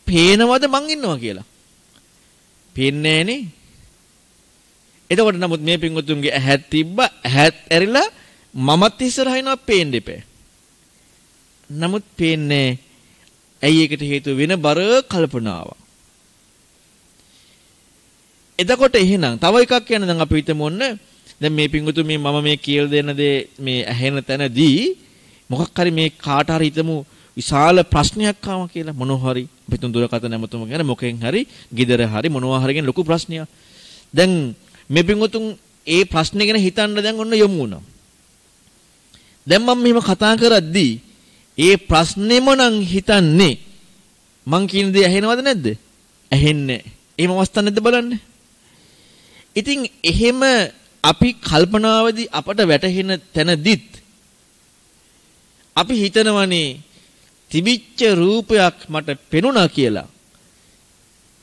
පේනවද මං ඉන්නවා කියලා? පේන්නේ නෑනේ. එතකොට නමුත් මේ පින්වතුන්ගේ ඇහත් තිබ්බ ඇහත් ඇරිලා මමත් ඉස්සරහිනවා පේන්න දෙපේ. නමුත් පේන්නේ ඇයි ඒකට හේතුව වෙන බර කල්පනාවක්. එතකොට එහෙනම් තව එකක් කියන දැන් අපි හිතමු ඔන්න දැන් මේ පිංගුතු මේ මම මේ කියලා දෙන දේ මේ ඇහෙන තැනදී මොකක් හරි මේ කාට හරි හිතමු විශාල ප්‍රශ්නයක් ආවා කියලා මොනවා හරි අපි තුන් දුරකථන නැමතුම ගැන මොකෙන් හරි গিදර හරි මොනවා හරි ගැන ලොකු ප්‍රශ්නයක්. දැන් මේ පිංගුතුන් ඒ ප්‍රශ්නේ ගැන හිතන්න දැන් ඔන්න යමු වුණා. දැන් මම මෙහෙම කතා කරද්දී ඒ ප්‍රශ්නේම නම් හිතන්නේ මං කියන දේ ඇහෙනවද නැද්ද? ඇහෙන්නේ. එහෙම අවස්ථා නැද්ද බලන්න. ඉතින් එහෙම අපි කල්පනාවදී අපට වැටහෙන තැනදිත් අපි හිතනවනේ තිබිච්ච රූපයක් මට පෙනුණා කියලා.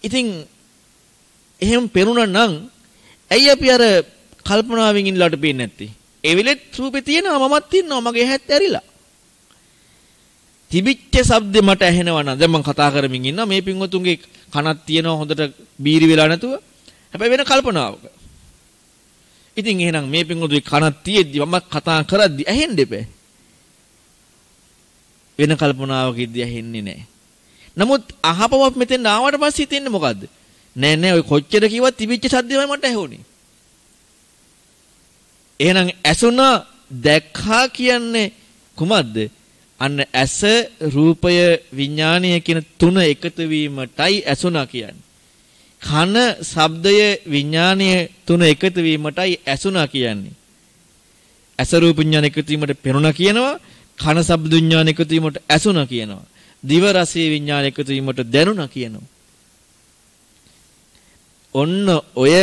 ඉතින් එහෙම පෙනුණා නම් ඇයි අපි අර කල්පනාවෙන් ඉන්නලාට පේන්නේ නැත්තේ? ඒ වෙලෙත් රූපේ තියෙනවා මමත් ඉන්නවා මගේ හැත් ඇරිලා. තිබිච්ච ශබ්දෙ මට ඇහෙනවා නම් දැන් මම කතා කරමින් ඉන්නවා මේ පින්වතුන්ගේ කනක් තියෙනවා හොඳට බීරි වෙලා නැතුව. හැබැයි වෙන කල්පනාවක. ඉතින් එහෙනම් මේ පින්වතුන්ගේ කනක් තියෙද්දි මම කතා කරද්දි ඇහෙන්න දෙපෑ. වෙන කල්පනාවකදී ඇහෙන්නේ නැහැ. නමුත් අහපවත් මෙතෙන් ආවට පස්සේ හිතෙන්නේ මොකද්ද? නෑ නෑ ඔය කොච්චර කිව්වත් තිබිච්ච සද්දෙමයි මට ඇහුනේ. එහෙනම් ඇසුණා දැක්කා කියන්නේ කුමක්ද? අන්න ඇස රූපය විඥානය කියන තුන එකතු වීමටයි ඇසුණා කියන්නේ. කන ශබ්දය විඥානය තුන එකතු වීමටයි ඇසුණා කියන්නේ. ඇස රූප විඥාන එකතු වීමට පෙනුණා කියනවා. කන ශබ්ද විඥාන එකතු වීමට ඇසුණා කියනවා. දිව රස විඥාන එකතු වීමට දැනුණා කියනවා. ඔන්න ඔය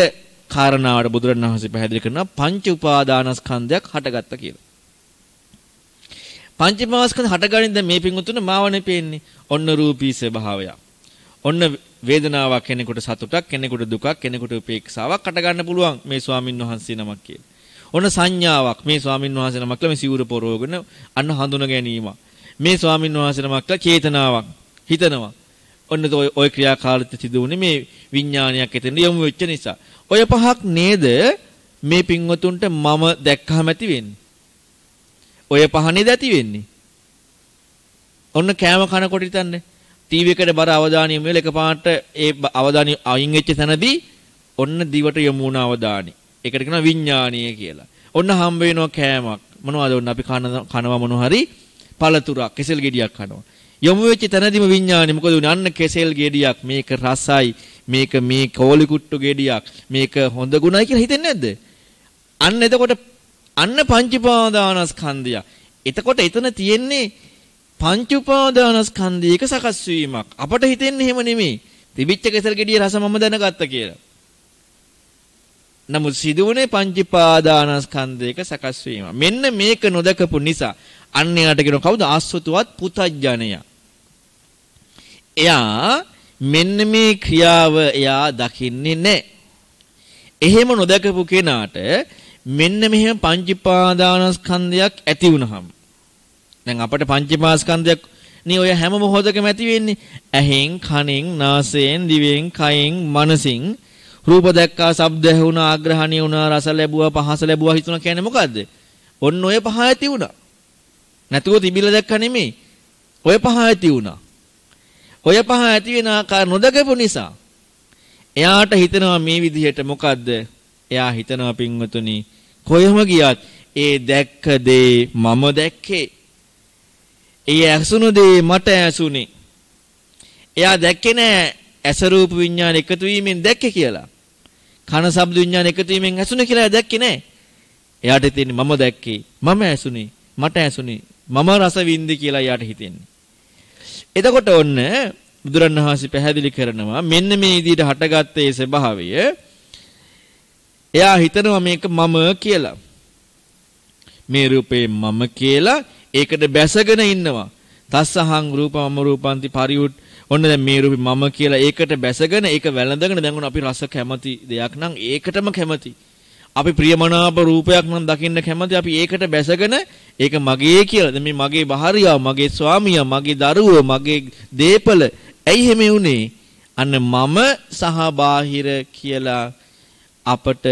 කාරණාවට බුදුරණවහන්සේ පැහැදිලි කරනවා පංච උපාදානස්කන්ධයක් හටගත්තා කියලා. පංච උපාදානස්කන්ධ හටගනින් දැන් මේ පිංගුතුන මාවනේ පේන්නේ. ඔන්න රූපී ස්වභාවයක්. ඔන්න වේදනාවක් කෙනෙකුට සතුටක් කෙනෙකුට දුකක් කෙනෙකුට උපේක්ෂාවක් හට ගන්න පුළුවන් මේ ස්වාමින් වහන්සේ නමක් කියලා. ඔන්න සංඥාවක් මේ ස්වාමින් වහන්සේ නමක් මේ සිවුර පොරවගෙන අන්න හඳුන ගැනීම. මේ ස්වාමින් වහන්සේ නමක් චේතනාවක් හිතනවා. ඔන්න ඔය ඔය ක්‍රියාකාරීත්වය සිදු වුනේ මේ විඥානයක් එතන යොමු වෙච්ච නිසා. ඔය පහක් නේද මේ පින්වතුන්ට මම දැක්කම ඇති වෙන්නේ. ඔය පහ නේද ඇති වෙන්නේ. ඔන්න කෑම කනකොට හිතන්නේ ටීවී එකට බර අවධානය යොමු වෙලා එකපාරට ඒ අවධානය අයින් වෙච්ච තැනදී ඔන්න දිවට යොමු වුණ අවධානය. ඒකට කියනවා විඥානීය කියලා. ඔන්න හම්බ වෙනවා කෑමක්. මොනවද ඔන්න අපි කන කනවා මොන හරි පළතුරක් කෙසෙල් ගෙඩියක් කනවා. යොමු වෙච්ච තැනදීම විඥානේ මොකද උනේ? අන්න කෙසෙල් ගෙඩියක් මේක රසයි මේක මේ කෝලි කුට්ටු ගෙඩියක් මේක හොඳ ගුණයි කියලා හිතෙන්නේ නැද්ද? අන්න එතකොට අන්න පංච උපාදානස්කන්ධය. එතකොට එතන තියෙන්නේ පංච උපාදානස්කන්ධයක සකස් වීමක්. අපට හිතෙන්නේ එහෙම නෙමෙයි. තිබිච්ච කෙසෙල් ගෙඩිය රස මම දැනගත්තා කියලා. නමුත් සිදුවුනේ පංචීපාදානස්කන්ධයක සකස් වීම. මෙන්න මේක නොදකපු නිසා අන්‍යයට කියන කවුද? ආස්වතුවත් පුතඥය. එයා මෙන්න මේ ක්‍රියාව එයා දකින්නේ නැහැ. එහෙම නොදකපු කෙනාට මෙන්න මෙහෙම පංචීපාදානස්කන්ධයක් ඇති වුනහම දැන් අපිට පංචීපාස්කන්ධයක් නේ ඔය හැම මොහොතකම ඇති වෙන්නේ ඇහෙන් කනෙන් නාසයෙන් දිවෙන් කයෙන් මනසින් රූප දැක්කා, ශබ්ද ඇහුණා, ආග්‍රහණය වුණා, රස ලැබුවා, පහස ලැබුවා හිතුණා කියන්නේ මොකද්ද? ඔන්න ඔය පහ ඇති වුණා. නැතුව තිබිලා දැක්ක නෙමෙයි. ඔය පහ ඇති වුණා. ඔය පහ ඇති වෙන ආකාර නොදකපු නිසා එයාට හිතනවා මේ විදිහට මොකද්ද? එයා හිතනවා පින්වතුනි කොහෙම ගියත් ඒ දැක්ක දේ මම දැක්කේ. ඒ ඇසුණු දේ මට ඇසුනේ. එයා දැක්කේ නෑ ඇස රූප විඥාන එකතු වීමෙන් දැක්කේ කියලා. කන ශබ්ද විඥාන එකතු වීමෙන් ඇසුනේ කියලා දැක්කේ නෑ. එයාට තියෙන්නේ මම දැක්කේ. මම ඇසුනේ. මට ඇසුනේ. මම රස වින්දි කියලා එයාට හිතෙන්නේ. එතකොට ඔන්න බුදුරණවහන්සේ පැහැදිලි කරනවා මෙන්න මේ විදිහට හටගත්තේ ඒ ස්වභාවය. එයා හිතනවා මේක මම කියලා. මේ රූපේ මම කියලා ඒකට බැසගෙන ඉන්නවා. තස්සහං රූපමම රූපන්ති පරිඋත් ඔන්න දැන් මේ රූපේ මම කියලා ඒකට බැසගෙන ඒක වැළඳගෙන දැන් උන අපි රස කැමති දෙයක් නම් ඒකටම කැමති. අපි ප්‍රියමනාප රූපයක් නම් දකින්න කැමති අපි ඒකට බැසගෙන ඒක මගේ කියලා. දැන් මේ මගේ භාර්යාව, මගේ ස්වාමියා, මගේ දරුවෝ, මගේ දීපල ඇයි එහෙම වුනේ? අන්න මම සහ බාහිර කියලා අපට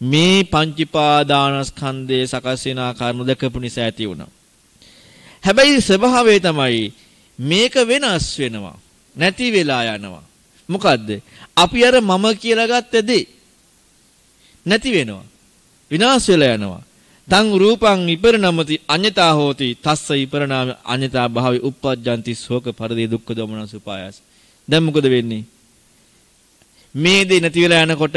මේ පංචීපාදානස්කන්ධයේ සකස් වෙන ආකාරන දැකපු නිසා ඇති වුණා. හැබැයි ස්වභාවය තමයි මේක වෙනස් වෙනවා. නැති වෙලා යනවා. මොකද්ද? අපි අර මම කියලා ගත්ත දේ නැති වෙනවා. විනාශ වෙලා යනවා. තං රූපං ඉපරණමති අඤ්ඤතා හෝති තස්ස ඉපරණාම අඤ්ඤතා භාවි uppajjanti ශෝක පරිදේ දුක්ඛ දෝමන සුපායස්. දැන් මොකද වෙන්නේ? මේ දේ නැති වෙලා යනකොට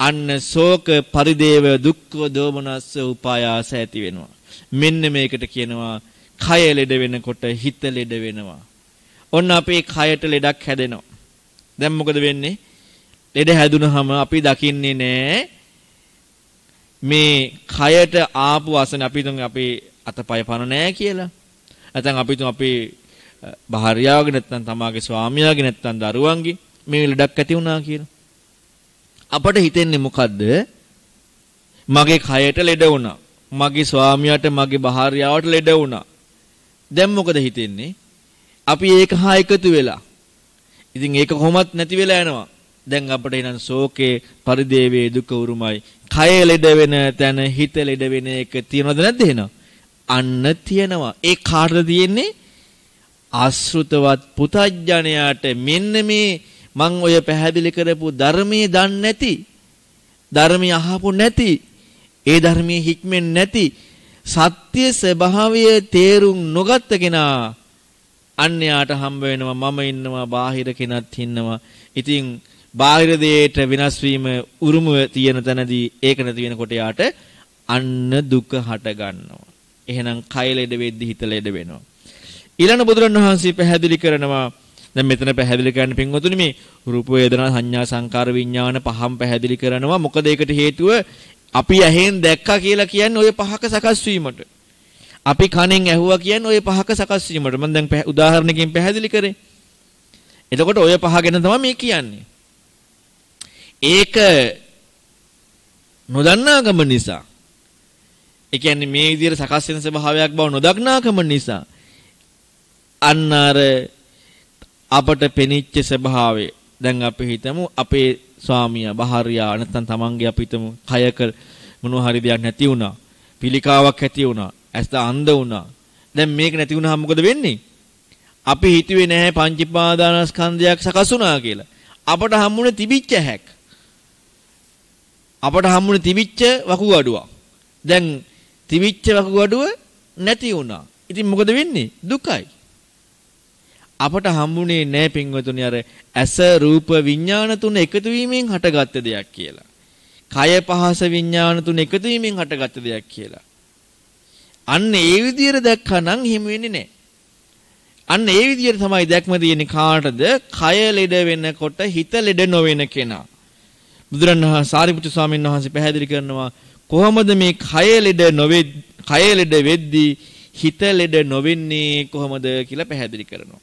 අන්න ශෝක පරිදේව දුක්ඛ දෝමනස්ස උපායාස ඇති වෙනවා. මෙන්න මේකට කියනවා කය ලෙඩ වෙනකොට හිත ලෙඩ වෙනවා. ඔන්න අපේ කයට ලෙඩක් හැදෙනවා. දැන් මොකද වෙන්නේ? ලෙඩ හැදුනහම අපි දකින්නේ නෑ මේ කයට ආපු වසන අපි තුන් අපේ අතපය පන නෑ කියලා. නැත්නම් අපි තුන් අපේ භාර්යාවගේ නැත්නම් තමාගේ ස්වාමියාගේ නැත්නම් දරුවන්ගේ මේ ලෙඩක් ඇති වුණා කියලා. අපට හිතෙන්නේ මොකද්ද? මගේ කයට ලෙඩ වුණා. මගේ ස්වාමියාට මගේ භාර්යාවට ලෙඩ වුණා. දැන් මොකද හිතෙන්නේ? අපි ඒක හා එකතු වෙලා. ඉතින් ඒක කොහොමත් නැති වෙලා යනවා. දැන් අපිට එනන් ශෝකේ පරිදේවේ දුක උරුමයි. කය ලෙඩ වෙන තැන හිත ලෙඩ වෙන එක තියනවද නැද්ද එහෙනම්? අන්න තියනවා. ඒ කාටද තියෙන්නේ? ආශෘතවත් පුතඥයාට මෙන්න මේ මං ඔය පැහැදිලි කරපු ධර්මයේ දන්නේ නැති ධර්මය අහපු නැති ඒ ධර්මයේ හික්මෙන් නැති සත්‍ය ස්වභාවය තේරුම් නොගත්ත කෙනා අන්‍යයාට හම්බ වෙනවා මම ඉන්නවා බාහිර කෙනත් ඉන්නවා. ඉතින් බාහිර දෙයට වෙනස් වීම උරුම තියෙන තැනදී ඒක නැති වෙනකොට යාට අන්න දුක හට ගන්නවා. එහෙනම් කය ලෙඩ වෙද්දි හිත ලෙඩ වෙනවා. ඊළඟ බුදුරණවහන්සේ පැහැදිලි කරනවා දැන් මෙතන පැහැදිලි කරන්න පින්වතුනි මේ රූප වේදනා සංඥා සංකාර විඥාන පහම පැහැදිලි කරනවා මොකද ඒකට හේතුව අපි ඇහෙන් දැක්කා කියලා කියන්නේ ওই පහක සකස් වීමට අපි කනෙන් ඇහුවා කියන්නේ ওই පහක සකස් වීමට. මම දැන් උදාහරණකින් පැහැදිලි කරේ. එතකොට ওই පහ ගැන තමයි මේ කියන්නේ. ඒක නොදන්නාකම නිසා. ඒ කියන්නේ මේ විදිහට සකස් වෙන ස්වභාවයක් බව නොදක්නාකම නිසා අන්න අර අපට පෙනිච්ච ස්වභාවය දැන් අපි හිතමු අපේ ස්වාමියා භාර්යාව නැත්නම් තමන්ගේ අපි හිතමු කයක මොනවා හරි දෙයක් නැති වුණා පිළිකාවක් ඇති වුණා ඇස් අන්ධ වුණා. දැන් මේක නැති වුණාම මොකද වෙන්නේ? අපි හිතුවේ නැහැ පංචීපාදානස්කන්ධයක් සකස් වුණා කියලා. අපට හම්බුනේ තිබිච්ච හැක්. අපට හම්බුනේ තිබිච්ච වකුගඩුවක්. දැන් තිබිච්ච වකුගඩුව නැති වුණා. ඉතින් මොකද වෙන්නේ? දුකයි. අපට හම්බුනේ නෑ පින්වතුනි අර ඇස රූප විඥාන තුන එකතු වීමෙන් හටගත්ත දෙයක් කියලා. කය පහස විඥාන තුන එකතු වීමෙන් හටගත්ත දෙයක් කියලා. අන්න ඒ විදිහට දැක්කනම් හිම වෙන්නේ නෑ. අන්න ඒ විදිහට තමයි දැක්ම තියෙන්නේ කාටද? කය ලෙඩ වෙනකොට හිත ලෙඩ නොවන කෙනා. බුදුරණවහන්සේ සාරිපුත්‍ර ස්වාමීන් වහන්සේ පැහැදිලි කරනවා කොහොමද මේ කය ලෙඩ නොවේ කය ලෙඩ වෙද්දී හිත ලෙඩ නොවෙන්නේ කොහොමද? කියලා පැහැදිලි කරනවා.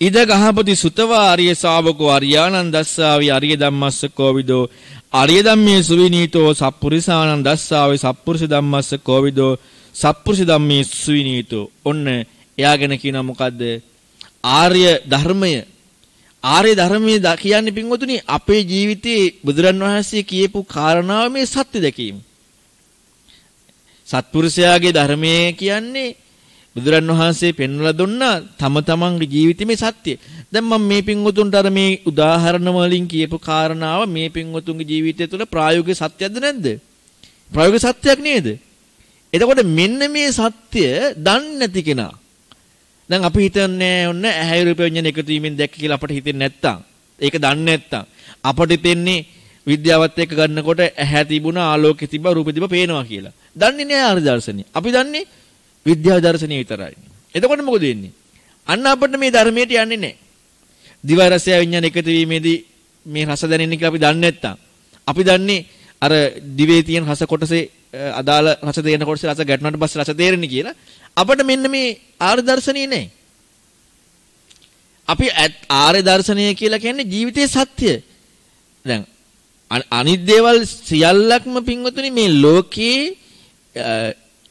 ඉද ගහපති සුතවා ආර්ය ශාවකෝ අරියානන් දස්සාවි ආර්ය ධම්මස්ස කෝවිදෝ ආර්ය ධම්මේ සුවිනීතෝ සප්පුරිසානන් දස්සාවි සප්පුරිස ධම්මස්ස කෝවිදෝ සප්පුරිස ධම්මේ සුවිනීතෝ. ඔන්න එයා ගැන කියනවා මොකද්ද? ආර්ය ධර්මය ආර්ය ධර්මයේ කියන්නේ පින්වතුනි අපේ ජීවිතයේ බුදුරන් වහන්සේ කියපු කාරණාව මේ සත්‍ය දැකීම. සත්පුරුෂයාගේ ධර්මයේ කියන්නේ බුදුරන් වහන්සේ පෙන්වලා දුන්නා තම තමන්ගේ ජීවිතයේ සත්‍ය. දැන් මම මේ පින්වතුන්ට අර මේ උදාහරණ වලින් කියපු කාරණාව මේ පින්වතුන්ගේ ජීවිතය තුළ ප්‍රායෝගික සත්‍යයක්ද නැද්ද? ප්‍රායෝගික සත්‍යයක් නේද? එතකොට මෙන්න මේ සත්‍ය දන්නේ නැති කෙනා දැන් අපි හිතන්නේ ඔන්න ඇහැ රූප විඤ්ඤාණ එකතු වීමෙන් දැක්ක කියලා අපට හිතෙන්නේ නැත්තම් ඒක දන්නේ නැත්තම් අපට හිතෙන්නේ විද්‍යාවත් එක්ක ගන්නකොට ඇහැ තිබුණා ආලෝකෙ තිබ්බා රූපෙ තිබ්බා පේනවා කියලා. දන්නේ නෑ ආර්ය දර්ශනය. අපි දන්නේ විද්‍යා දර්ශනය විතරයි. එතකොට මොකද වෙන්නේ? අන්න අපිට මේ ධර්මයට යන්නේ නෑ. දිව රසය විඤ්ඤාණ එකතු වීමේදී මේ රස දැනෙන්නේ කියලා අපි දන්නේ නැත්තම් අපි දන්නේ අර දිවේ තියෙන රස කොටසේ අදාළ රස දෙන කොටසේ රස ගැටුණාට පස්සේ රස තේරෙන්නේ කියලා අපිට මෙන්න මේ ආර්ය දර්ශනීය නැහැ. අපි ආර්ය දර්ශනය කියලා කියන්නේ ජීවිතයේ සත්‍ය. දැන් අනිත් දේවල් සියල්ලක්ම පින්වතුනි මේ ලෝකේ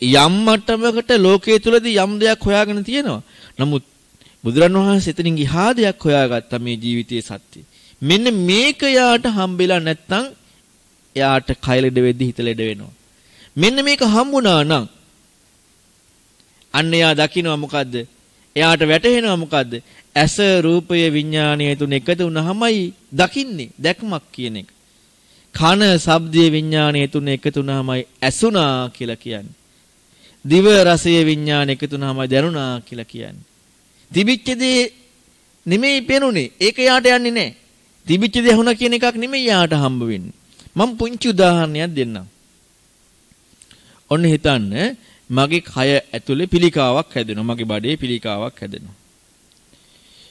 යම් මට්ටමකට ලෝකයේ තුලදී යම් දෙයක් හොයාගෙන තියෙනවා. නමුත් බුදුරන් වහන්සේ එතනින් ගිහා දෙයක් හොයාගත්තා මේ ජීවිතයේ සත්‍ය. මෙන්න මේක යාට හම්බෙලා නැත්නම් එයාට කය ලෙඩ වෙද්දි හිත ලෙඩ වෙනවා. මෙන්න මේක හම්බුණා නම් අන්න එයා දකිනවා මොකද්ද? එයාට වැටහෙනවා මොකද්ද? ඇස රූපය විඥානය තුන එකතු වුනහමයි දකින්නේ දැක්මක් කියන එක. කන ශබ්දයේ විඥානය තුන එකතු වුනහමයි ඇසුණා කියලා කියන්නේ. දිව රසය විඥාන එකතු වුනහමයි දැනුණා කියලා කියන්නේ. තිබිච්ච දේ නෙමෙයි පෙනුනේ. ඒක යාට යන්නේ නැහැ. තිබිච්ච දේ හුණා කියන එකක් නෙමෙයි යාට හම්බ වෙන්නේ. මම පුංචි උදාහරණයක් දෙන්නම්. ඔන්න හිතන්න මගේ කය ඇතුලේ පිළිකාවක් හැදෙනවා. මගේ බඩේ පිළිකාවක් හැදෙනවා.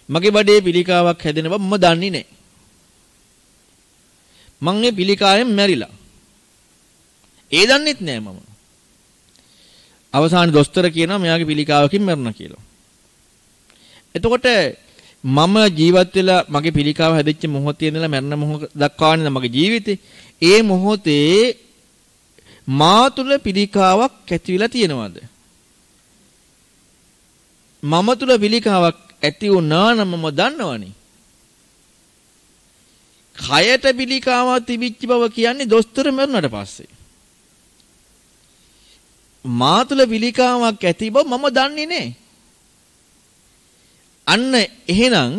මගේ බඩේ පිළිකාවක් හැදෙන බව මම දන්නේ නැහැ. මං මේ පිළිකාවෙන් මැරිලා. ඒ දන්නෙත් නෑ මම. අවසානයේ දොස්තර කියනවා මෙයාගේ පිළිකාවකින් මැරුණා කියලා. එතකොට මම ජීවත් වෙලා මගේ පිළිකාව හැදෙච්ච මොහොතේ ඉඳලා මැරෙන මොහොත දක්වානේ මගේ ජීවිතේ. ඒ මොහොතේ මා තුල පිළිකාවක් ඇති වෙලා තියෙනවද? මම තුල පිළිකාවක් ඇති වුණා නම් මම දන්නවනේ. කයට පිළිකාවක් තිබිච්ච බව කියන්නේ දොස්තර මරුණට පස්සේ. මා තුල පිළිකාවක් ඇති බව මම දන්නේ නැහැ. අන්න එහෙනම්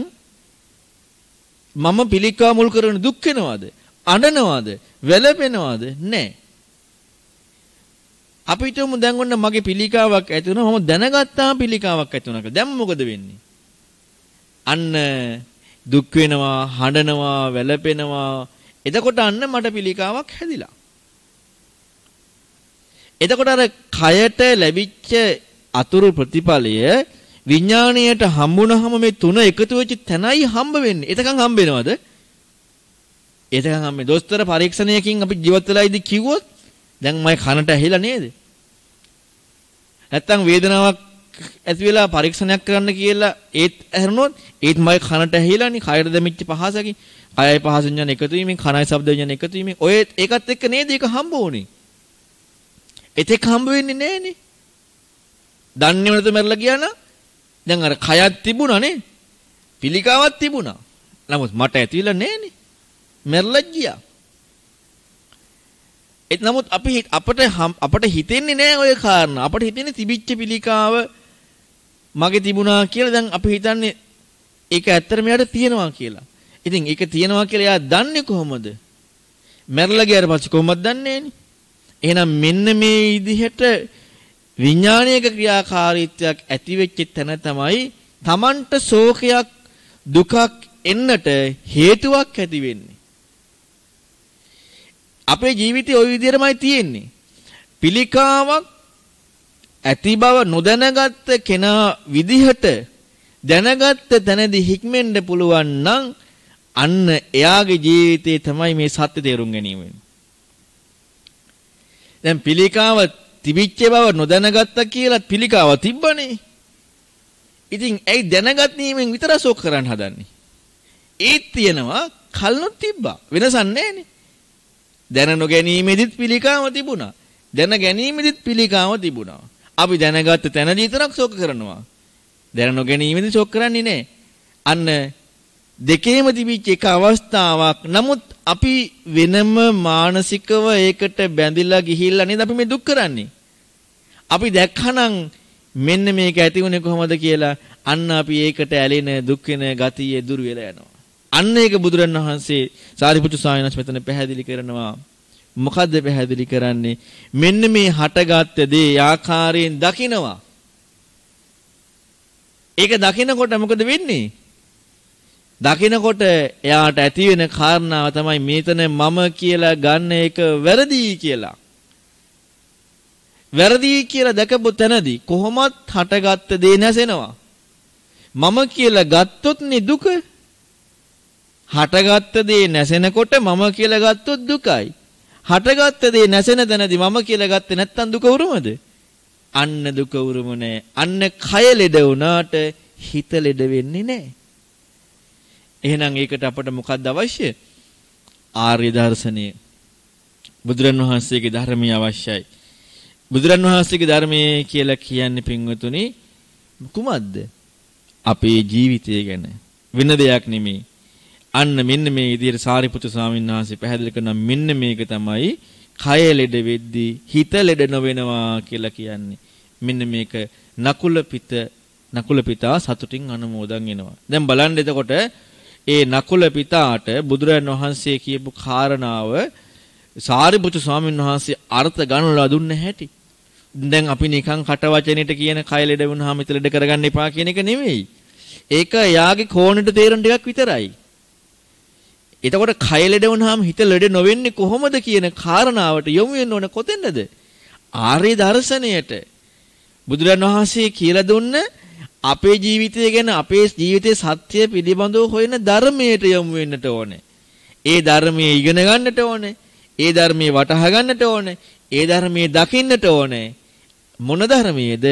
මම පිළිකා මුල් කරන දුක් වෙනවද? අඬනවද? වැළපෙනවද? නැහැ. අපිටම දැන් ඔන්න මගේ පිළිකාවක් ඇති වුණා මම දැනගත්තා පිළිකාවක් ඇති වුණා කියලා. දැන් මොකද වෙන්නේ? අන්න දුක් වෙනවා, හඬනවා, වැළපෙනවා. එතකොට අන්න මට පිළිකාවක් හැදිලා. එතකොට අර කයට ලැබිච්ච අතුරු ප්‍රතිඵලය විඥාණයට හම්බුනහම මේ තුන එකතු වෙච්ච තැනයි හම්බ වෙන්නේ. එතකන් හම්බ වෙනවද? එතකන් හම්බ දොස්තර පරීක්ෂණයකින් අපි ජීවත් වෙලා ඉදි කිව්වොත් දැන් මම කනට ඇහිලා නේද? නැත්තම් වේදනාවක් ඇති වෙලා පරීක්ෂණයක් කරන්න කියලා ඒත් ඇහරුණොත් ඒත් මගේ කනට ඇහිලානේ කයර දෙමිච්ච පහසකින් කයයි පහස විඥාන එකතු වීමෙන් කනයි ශබ්ද විඥාන එකතු වීමෙන් ඔය ඒකත් එක්ක නේද ඒක හම්බ වුනේ. එතෙක් හම්බ වෙන්නේ නැහනේ. දන්නේ නැත මරලා ගියා නම් දැන් අර කයක් තිබුණා නේ. පිළිකාවක් තිබුණා. නමුත් මට ඇතිවිලා නැහනේ. මැරලා ගියා. ඒත් නමුත් අපි අපට අපට හිතෙන්නේ නෑ ওই කාරණා. අපට හිතෙන්නේ තිබිච්ච පිළිකාව මගේ තිබුණා කියලා දැන් අපි හිතන්නේ ඒක ඇත්තටම යාට තියෙනවා කියලා. ඉතින් ඒක තියෙනවා කියලා එයා දන්නේ කොහොමද? මැරලා ගියාට පස්සේ කොහොමද දන්නේ එහෙනම් මෙන්න මේ විදිහට විඥානයක ක්‍රියාකාරීත්වයක් ඇති වෙච්ච තැන තමයි Tamanට ශෝකයක් දුකක් එන්නට හේතුවක් ඇති වෙන්නේ. අපේ ජීවිතේ ওই විදිහටමයි තියෙන්නේ. පිළිකාවක් ඇති බව නොදැනගත්ත කෙනා විදිහට දැනගත්ත තැනදී හික්මෙන්න පුළුවන් නම් අන්න එයාගේ ජීවිතේ තමයි මේ සත්‍ය තේරුම් ගැනීම දැන් පිළිකාව තිබිච්ච බව නොදැනගත්තා කියලා පිළිකාව තිබ්බනේ. ඉතින් ඇයි දැනගත් නීමෙන් විතර ශෝක කරන්න හදන්නේ? ඒත් තියෙනවා කල්නොත් තිබ්බා. වෙනසක් නැහැනේ. දැන නොගැනීමෙදිත් පිළිකාව තිබුණා. දැන ගැනීමෙදිත් පිළිකාව තිබුණා. අපි දැනගත්ත තැනදී විතරක් ශෝක කරනවා. දැන නොගැනීමෙදි ශෝක කරන්නේ නැහැ. අන්න දෙකේම තිබිච්ච එක අවස්ථාවක්. නමුත් අපි වෙනම මානසිකව ඒකට බැඳිලා ගිහිල්ලා නේද අපි මේ දුක් කරන්නේ. අපි දැක්කනම් මෙන්න මේක ඇති වුණේ කොහොමද කියලා අන්න අපි ඒකට ඇලෙන දුක් වෙන ගතිය දුර වෙලා යනවා. අන්න ඒක බුදුරණවහන්සේ සාරිපුත්තු සායනස් මෙතන පැහැදිලි කරනවා. මොකද්ද පැහැදිලි කරන්නේ? මෙන්න මේ හටගත්ත දේ ආකාරයෙන් දකිනවා. ඒක දකිනකොට මොකද වෙන්නේ? දකිනකොට එයාට ඇති වෙන කාරණාව තමයි මේතන මම කියලා ගන්න එක වැරදි කියලා. වැරදි කියලා දැකපු තැනදී කොහොමත් හටගත්ත දේ නැසෙනවා. මම කියලා ගත්තොත් නේ දුක. හටගත්ත දේ නැසෙනකොට මම කියලා ගත්තොත් දුකයි. හටගත්ත දේ නැසෙන තැනදී මම කියලා ගත්තේ නැත්තම් දුක උරුමද? අන්න දුක උරුම නැහැ. අන්න කය ලෙඩ වුණාට හිත ලෙඩ වෙන්නේ නැහැ. එහෙනම් ඒකට අපට මොකක්ද අවශ්‍ය? ආර්ය දර්ශනය. බුදුරන් වහන්සේගේ ධර්මය අවශ්‍යයි. බුදුරන් වහන්සේගේ ධර්මයේ කියලා කියන්නේ පින්වතුනි කුමක්ද? අපේ ජීවිතය ගැන වෙන දෙයක් නෙමෙයි. අන්න මෙන්න මේ විදිහට සාරිපුත්‍ර ස්වාමීන් වහන්සේ පැහැදිලි කරන මෙන්න මේක තමයි කය ලෙඩ වෙද්දී හිත ලෙඩ නොවෙනවා කියලා කියන්නේ. මෙන්න මේක නකුල පිට නකුල පිතා සතුටින් අනුමෝදන් වෙනවා. දැන් බලන්න එතකොට ඒ නකුල පිතාට බුදුරජාන් වහන්සේ කියපු කාරණාව සාරිපුත්‍ර ස්වාමීන් වහන්සේ අර්ථ ගන්නලා දුන්න හැටි. දැන් අපි නිකන් කට වචනෙට කියන කය ලෙඩ වුණාම හිත ලෙඩ කරගන්න එපා කියන එක නෙමෙයි. ඒක යාගේ කෝණයට තේරෙන ටිකක් විතරයි. එතකොට කය ලෙඩ වුණාම හිත ලෙඩ නොවෙන්නේ කොහොමද කියන කාරණාවට යොමු වෙන්න ඕන කොතෙන්ද? ආර්ය දර්ශනයට. බුදුරන් වහන්සේ කියලා දුන්න අපේ ජීවිතය ගැන අපේ ජීවිතයේ සත්‍ය පිළිබඳව හොයන ධර්මයට යොමු වෙන්නට ඕනේ. ඒ ධර්මයේ ඉගෙන ගන්නට ඕනේ. ඒ ධර්මයේ වටහා ගන්නට ඕනේ. ඒ ධර්මයේ දකින්නට ඕනේ. මොන ධර්මයේද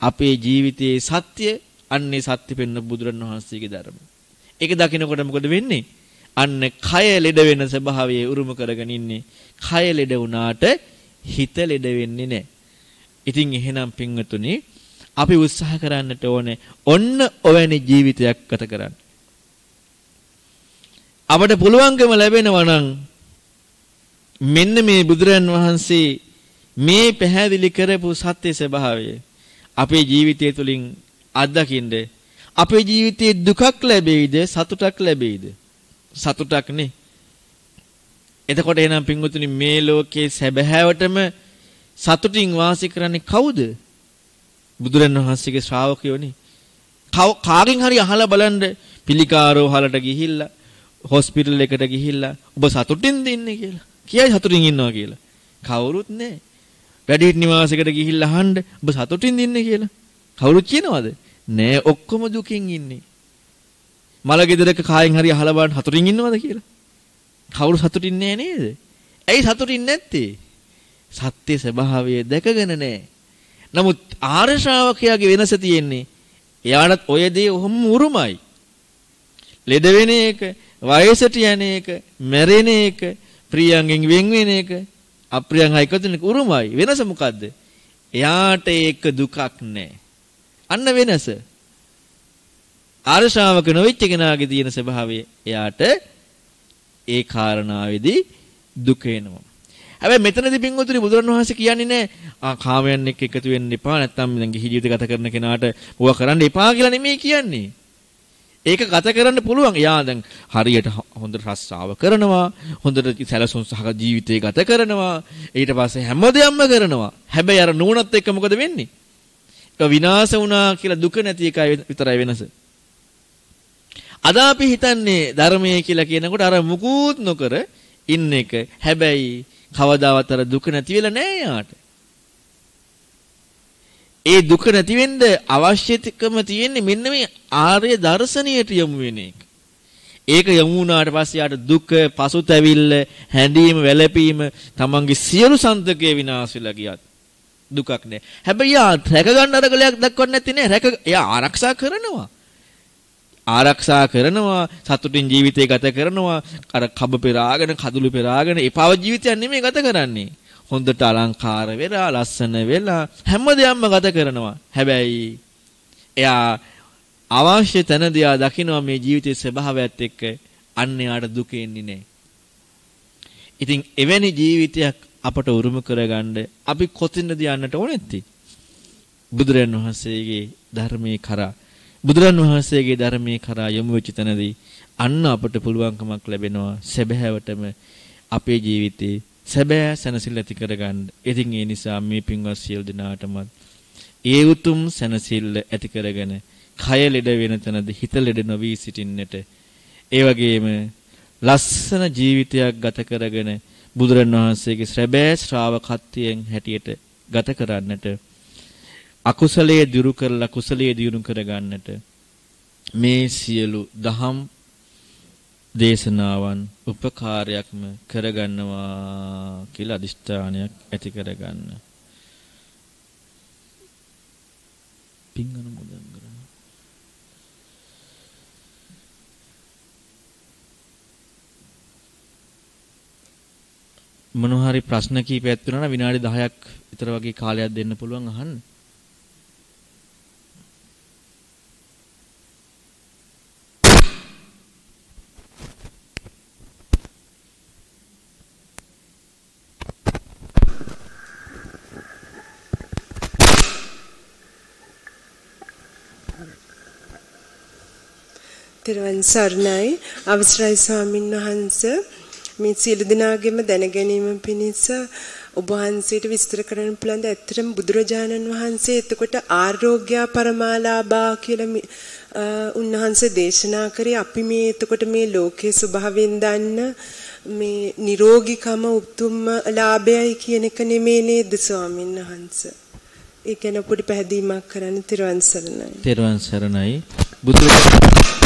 අපේ ජීවිතයේ සත්‍ය අන්නේ සත්‍ය පෙන්න බුදුරණවහන්සේගේ ධර්ම. ඒක දකිනකොට මොකද වෙන්නේ? අන්න කය ලෙඩ වෙන ස්වභාවය උරුම කරගෙන ඉන්නේ. කය ලෙඩ වුණාට හිත ලෙඩ වෙන්නේ නැහැ. ඉතින් එහෙනම් පින්වතුනි අපි උත්සාහ කරන්නට ඕනේ ඔන්න ඔවැනි ජීවිතයක් ගත කරන්න. අපට පුළුවන්කම ලැබෙනවා නම් මෙන්න මේ බුදුරන් වහන්සේ මේ පැහැදිලි කරපු සත්‍ය ස්වභාවය අපේ ජීවිතය තුළින් අත්දකින්න අපේ ජීවිතයේ දුකක් ලැබෙයිද සතුටක් ලැබෙයිද? සතුටක් නේ. එතකොට එහෙනම් පින්වතුනි මේ ලෝකේ සැබෑවටම සතුටින් වාසය කරන්නේ කවුද? බුදුරන් වහන්සේගේ ශ්‍රාවකයෝනේ. කාගෙන් හරි අහලා බලන්න. පිළිකාරෝ හලට ගිහිල්ලා හොස්පිටල් එකට ගිහිල්ලා ඔබ සතුටින් ඉන්නේ කියලා. කියයි සතුටින් ඉන්නවා කියලා. කවුරුත් නැහැ. වැඩිහිටි නිවාසයකට ගිහිල්ලා අහන්න ඔබ සතුටින් ඉන්නේ කියලා. කවුරුත් කියනවද? නෑ ඔක්කොම දුකින් ඉන්නේ. මල ගෙදරක කායෙන් හරි අහලා බලන්න සතුටින් ඉන්නවද කියලා. කවුරු සතුටින් නෑ නේද? ඇයි සතුටින් නැත්තේ? සත්‍ය ස්වභාවය දැකගෙන නෑ. නමුත් ආර්ය ශ්‍රාවකයාගේ වෙනස තියෙන්නේ එයාටත් ඔය දේ ඔහොම උරුමයි. ලෙඩ වෙන එක, වයසට යන එක, මැරෙන එක, ප්‍රියයන්ගෙන් වෙන් වෙන එක, අප්‍රියයන් එකතු වෙන එක උරුමයි. වෙනස මොකද්ද? එයාට ඒක දුකක් නෑ. අන්න වෙනස. ආර්ය ශ්‍රාවක නොවෙච්ච කෙනාගේ තියෙන ස්වභාවය එයාට ඒ කාරණාවේදී දුක එනවා. හැබැයි මෙතනදී පින්වතුනි බුදුරණවහන්සේ කියන්නේ නෑ ආ කාමයන් එක්ක එකතු වෙන්න එපා නැත්නම් දැන් ගිහි ජීවිත ගත කරන කෙනාට ඕවා කරන්න එපා කියලා නෙමෙයි කියන්නේ. ඒක ගත කරන්න පුළුවන්. එයා දැන් හරියට හොඳට රස්සාව කරනවා, හොඳට සැලසුම් සහගත ජීවිතය ගත කරනවා. ඊට පස්සේ හැමදේම කරනවා. හැබැයි අර නුවණත් එක්ක මොකද වෙන්නේ? ඒක විනාශ වුණා කියලා දුක නැති එකයි විතරයි වෙනස. අද අපි හිතන්නේ ධර්මයේ කියලා කියනකොට අර මුකුත් නොකර ඉන්න එක. හැබැයි කවදාවත් අර දුක නැති වෙලා නෑ යාට. ඒ දුක නැති වෙන්න අවශ්‍යකම තියෙන්නේ මෙන්න මේ ආර්ය දර්ශනීයට යොමු වෙන එක. ඒක යොමු වුණාට පස්සේ යාට දුක, පසුතැවිල්ල, හැඬීම, වැළපීම, තමන්ගේ සියලු සන්තකේ විනාශ වෙලා ගියත් දුකක් නෑ. හැබැයි යා රැක ගන්න අරගලයක් දක්වන්නේ නැති නේ. රැක එයා ආරක්ෂා කරනවා. ආරක්ෂා කරනවා සතුටින් ජීවිතය ගත කරනවා අර කබ පෙරාගෙන කඳුළු පෙරාගෙන එපාව ජීවිතයක් නෙමෙයි ගත කරන්නේ හොඳට අලංකාර වෙලා ලස්සන වෙලා හැම දෙයක්ම ගත කරනවා. හැබැයි එයා අවශ්‍ය තැනදී ආ දකිනවා මේ ජීවිතයේ ස්වභාවයත් එක්ක අන්න යාට දුක එන්නේ නැහැ. ඉතින් එවැනි ජීවිතයක් අපට උරුම කරගන්න අපි කොතින්ද යන්නට ඕනෙත්ති? බුදුරන් වහන්සේගේ ධර්මයේ කරා. බුදුරන් වහන්සේගේ ධර්මයේ කරා යොමු වෙච්ච තැනදී අන්න අපට පුළුවන්කමක් ලැබෙනවා. සැබෑවටම අපේ ජීවිතේ සැබෑ සැනසෙල්ල ඇති කරගන්න. ඉතින් ඒ නිසා මේ පින්වත් සියලු දෙනාටමත් ඒ උතුම් සැනසෙල්ල ඇති කරගෙන කය ලෙඩ වෙන තැනදී හිත ලෙඩ නොවි සිටින්නට ඒ වගේම ලස්සන ජීවිතයක් ගත කරගෙන බුදුරන් වහන්සේගේ ශ්‍රබෑ ශ්‍රාවකත්වයෙන් හැටියට ගත කරන්නට අකුසලයේ දිරු කරලා කුසලයේ දියුණු කරගන්නට මේ සියලු දහම් දේශනාවන් උපකාරයක්ම කරගන්නවා කියලා අදිෂ්ඨානයක් ඇති කරගන්න. පින් අනුමෝදන් කරන්න. මොනවා හරි ප්‍රශ්න කීපයක් තුනන විනාඩි 10ක් විතර වගේ කාලයක් දෙන්න පුළුවන් අහන්න. තෙරුවන් සරණයි අවසරයි ස්වාමින් වහන්ස මේ සියලු දෙනාගේම දැනගැනීම පිණිස ඔබ වහන්සේට විස්තර කරන්න පුළුවන් ද ඇත්තටම බුදුරජාණන් වහන්සේ එතකොට ආරෝග්‍ය පරමාලාභා කියලා උන්වහන්සේ දේශනා කරේ අපි මේ එතකොට මේ ලෝකයේ ස්වභාවයෙන් දන්න මේ නිරෝගීකම උතුම්ම ලාභයයි කියන එක නෙමේ නේද ස්වාමින් වහන්සේ ඒ ගැන පොඩි පැහැදීමක් කරන්න තිරුවන් සරණයි. තිරුවන් සරණයි. බුදුරජාණන්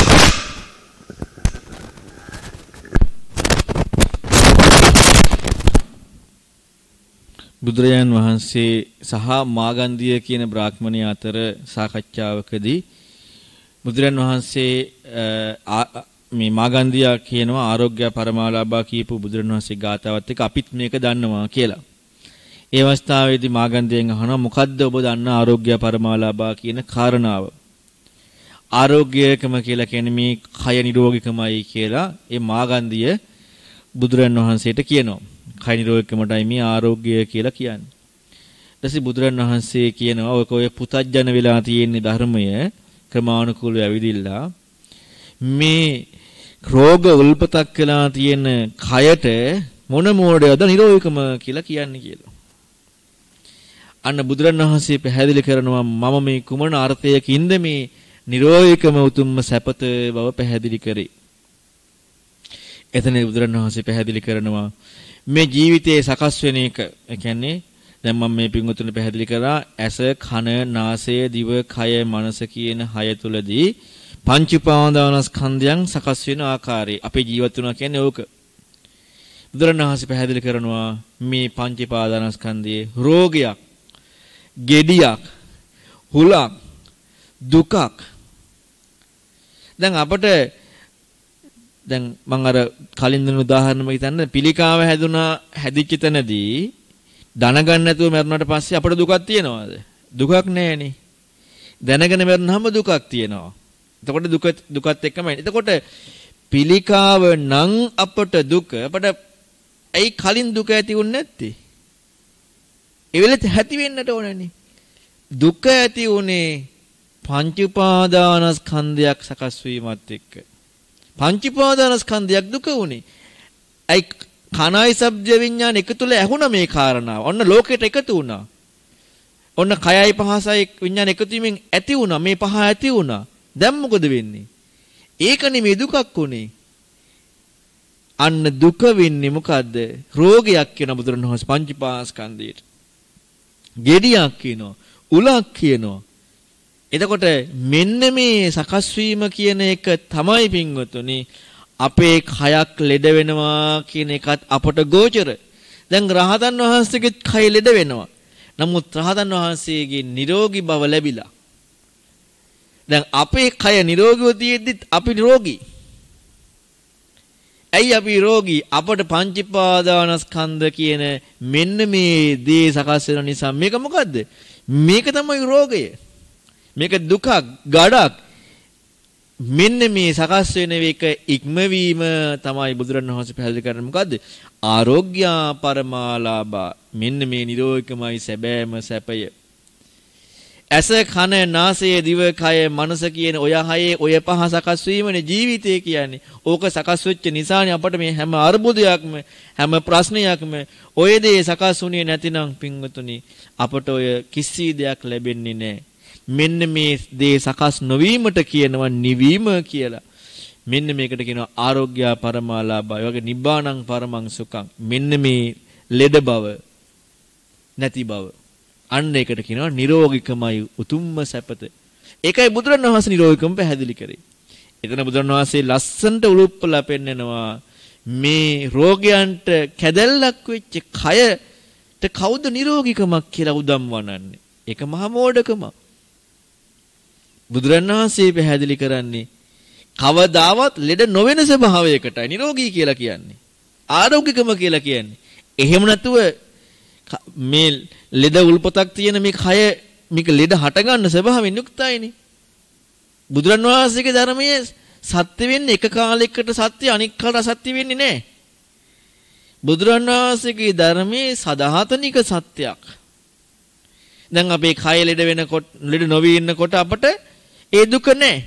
බුදුරජාන් වහන්සේ සහ මාගන්ධිය කියන බ්‍රාහ්මණය අතර සාකච්ඡාවකදී බුදුරජාන් වහන්සේ මේ මාගන්ධියා කියනවා ආරෝග්‍ය පරමාලාභා කියපු බුදුරජාන් වහන්සේ ගාතාවත් එක්ක අපිත් මේක දන්නවා කියලා. ඒ අවස්ථාවේදී මාගන්ධියෙන් අහනවා මොකද්ද ඔබ දන්න ආරෝග්‍ය පරමාලාභා කියන කාරණාව? ආරෝග්‍යකම කියලා කියන්නේ මේ කය නිරෝගීකමයි කියලා ඒ මාගන්ධිය බුදුරජාන් වහන්සේට කියනවා. කය නිරෝගීකමටයි මේ ආරෝග්‍ය කියලා කියන්නේ. ඊටසේ බුදුරන් වහන්සේ කියනවා ඔය කොය පුතජන වෙලා තියෙන ධර්මය ක්‍රමානුකූලව ඇවිදිලා මේ රෝග උල්පතක් වෙලා තියෙන කයට මොන මෝඩයද නිරෝගීකම කියලා කියන්නේ කියලා. අන්න බුදුරන් වහන්සේ පැහැදිලි කරනවා මම මේ කුමන අර්ථයකින්ද මේ නිරෝගීකම උතුම්ම සැපත බව පැහැදිලි කරේ. එතන බුදුරන් වහන්සේ පැහැදිලි කරනවා මේ ජීවිතයේ සකස් වෙන එක. ඒ කියන්නේ දැන් මම මේ පින්වතුන්ට පැහැදිලි කරා ඇස, කන, නාසය, දිව, කය, මනස කියන හය තුලදී පංච උපාදානස්කන්ධයන් සකස් වෙන ආකාරය. අපේ ජීවත් වෙනවා කියන්නේ ඕක. බුදුරණවහන්සේ පැහැදිලි කරනවා මේ පංච උපාදානස්කන්ධයේ රෝගයක්, gediyak, හුලක්, දුකක්. දැන් අපට දැන් මම අර කලින් දෙන උදාහරණයක් හිතන්න පිළිකාව හැදුනා හැදිච්ච තැනදී දන ගන්න නැතුව මරුණාට පස්සේ අපට දුකක් තියනවාද? දුකක් නැහැනේ. දැනගෙන මරුණාම දුකක් තියෙනවා. එතකොට දුක දුකත් එක්කමයි. එතකොට පිළිකාව නම් අපට දුක අපට ඇයි කලින් දුක ඇති වුනේ නැත්තේ? ඒ වෙලෙත් ඇති වෙන්නට ඕනනේ. දුක ඇති උනේ පංච උපාදානස්කන්ධයක් සකස් වීමත් එක්ක. පංචීපාදානස්කන්ධයක් දුක උනේ. අයි කනයි ශබ්ද විඥාන එකතුල ඇහුණ මේ කාරණාව. ඔන්න ලෝකෙට එකතු වුණා. ඔන්න කයයි පහසයි විඥාන එකතු වීමෙන් ඇති වුණා. මේ පහ ඇති වුණා. දැන් මොකද වෙන්නේ? ඒකනේ මේ දුකක් උනේ. අන්න දුක වෙන්නේ මොකද්ද? රෝගයක් කියන බුදුරණවහන්සේ පංචපාස්කන්ධයට. gediyak කියනවා. උලක් කියනවා. එතකොට මෙන්න මේ සකස් වීම කියන එක තමයි පින්වතුනි අපේ කයක් ලෙඩ වෙනවා කියන එකත් අපට ගෝචර. දැන් රහතන් වහන්සේගේ කය ලෙඩ වෙනවා. නමුත් රහතන් වහන්සේගේ නිරෝගී බව ලැබිලා. දැන් අපේ කය නිරෝගීව තියෙද්දිත් අපි නිරෝගී. ඇයි අපි රෝගී? අපට පංචීපාදානස්කන්ධ කියන මෙන්න මේ දේ සකස් වෙන නිසා මේක මොකද්ද? මේක තමයි රෝගය. මේක දුකක්, ගඩක්. මෙන්න මේ සකස් වෙන එක ඉක්මවීම තමයි බුදුරණවහන්සේ පැහැදිලි කරන්නේ මොකද්ද? ආරෝග්‍ය පරමාලාභා. මෙන්න මේ නිරෝධකමයි සැබෑම සැපය. ඇස කන නාසය දිව කය මනස කියන ඔය හයේ ඔය පහ සකස් වීමනේ ජීවිතය කියන්නේ. ඕක සකස් වෙච්ච නිසානේ අපට මේ හැම අර්බුදයක්ම හැම ප්‍රශ්නයක්ම ඔය දේ සකස් වුණේ නැතිනම් පින්වතුනි අපට ඔය කිසි දෙයක් ලැබෙන්නේ නැහැ. මෙන්න මේ දේ සකස් නොවීමට කියනවා නිවීම කියලා. මෙන්න මේකට කියනවා ආරෝග්‍ය පරමාලාභය. වගේ නිබ්බාණං පරමං සුඛං. මෙන්න මේ ලෙඩ බව නැති බව. අන්න ඒකට කියනවා නිරෝගිකමයි උතුම්ම සැපත. ඒකයි බුදුරණවහන්සේ නිරෝගිකම පැහැදිලි කරේ. එතන බුදුරණවහන්සේ ලස්සන්ට උලුප්පලා පෙන්නනවා මේ රෝගයන්ට කැදැල්ලක් වෙච්ච කයට කවුද නිරෝගිකමක් කියලා උදම් වනන්නේ. ඒක මහා මෝඩකම. බුදුරණවහන්සේ පැහැදිලි කරන්නේ කවදාවත් ලෙඩ නොවන ස්වභාවයකටයි නිරෝගී කියලා කියන්නේ. ආරෝග්‍යකම කියලා කියන්නේ. එහෙම නැතුව මේ ලෙඩ උල්පතක් තියෙන මේ කය මේක ලෙඩ හටගන්න ස්වභාවයෙන් යුක්තයිනේ. බුදුරන් වහන්සේගේ ධර්මයේ සත්‍ය වෙන්නේ එක කාලයකට සත්‍ය අනික් කාලට අසත්‍ය වෙන්නේ නැහැ. බුදුරන් වහන්සේගේ ධර්මයේ සදාතනික සත්‍යයක්. දැන් අපේ කය ලෙඩ වෙනකොට ලෙඩ නොවි ඉන්නකොට අපට ඒ දුක නැහැ.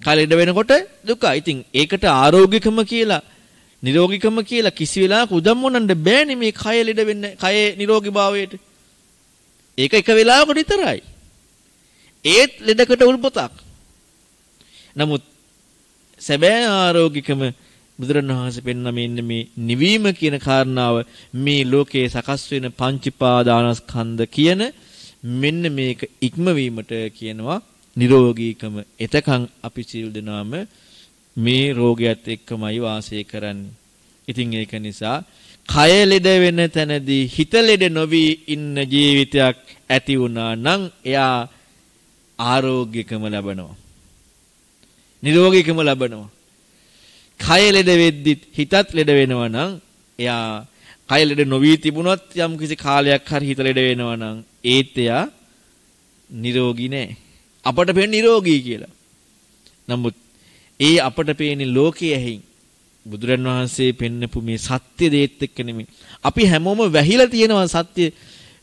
කය ලෙඩ වෙනකොට දුක. ඉතින් ඒකට ආරෝග්‍යකම කියලා නිරෝගීකම කියලා කිසි වෙලාවක උදම් මොනන්න බෑනේ මේ කය ලෙඩ වෙන්න කයේ නිරෝගීභාවයට. ඒක එක වෙලාවකට විතරයි. ඒත් ලෙඩකට උල්පතක්. නමුත් සැබෑ ආරෝගිකම බුදුරණවහන්සේ පෙන්න මෙන්න මේ නිවීම කියන කාරණාව මේ ලෝකයේ සකස් වෙන පංචපාදානස්කන්ධ කියන මෙන්න මේක ඉක්මවීමට කියනවා නිරෝගීකම. එතකන් අපි සිල් දෙනාම මේ රෝගයත් එක්කමයි වාසය කරන්නේ. ඉතින් ඒක නිසා කය ලෙඩ වෙන තැනදී හිත ලෙඩ නොවි ඉන්න ජීවිතයක් ඇති වුණා නම් එයා ආරෝග්‍යකම ලබනවා. නිරෝගීකම ලබනවා. කය ලෙඩ වෙද්දිත් හිතත් ලෙඩ වෙනවා නම් එයා කය ලෙඩ නොවි තිබුණොත් යම් කිසි කාලයක් හරි හිත ලෙඩ වෙනවා නම් ඒත් එයා නිරෝගී නෑ. අපට පෙන්නේ නිරෝගී කියලා. නමුත් ඒ අපට පේන්නේ ලෝකයේ ඇහින් බුදුරන් වහන්සේ පෙන්නපු මේ සත්‍ය දේත් එක්ක නෙමෙයි. අපි හැමෝම වැහිලා තියෙනවා සත්‍ය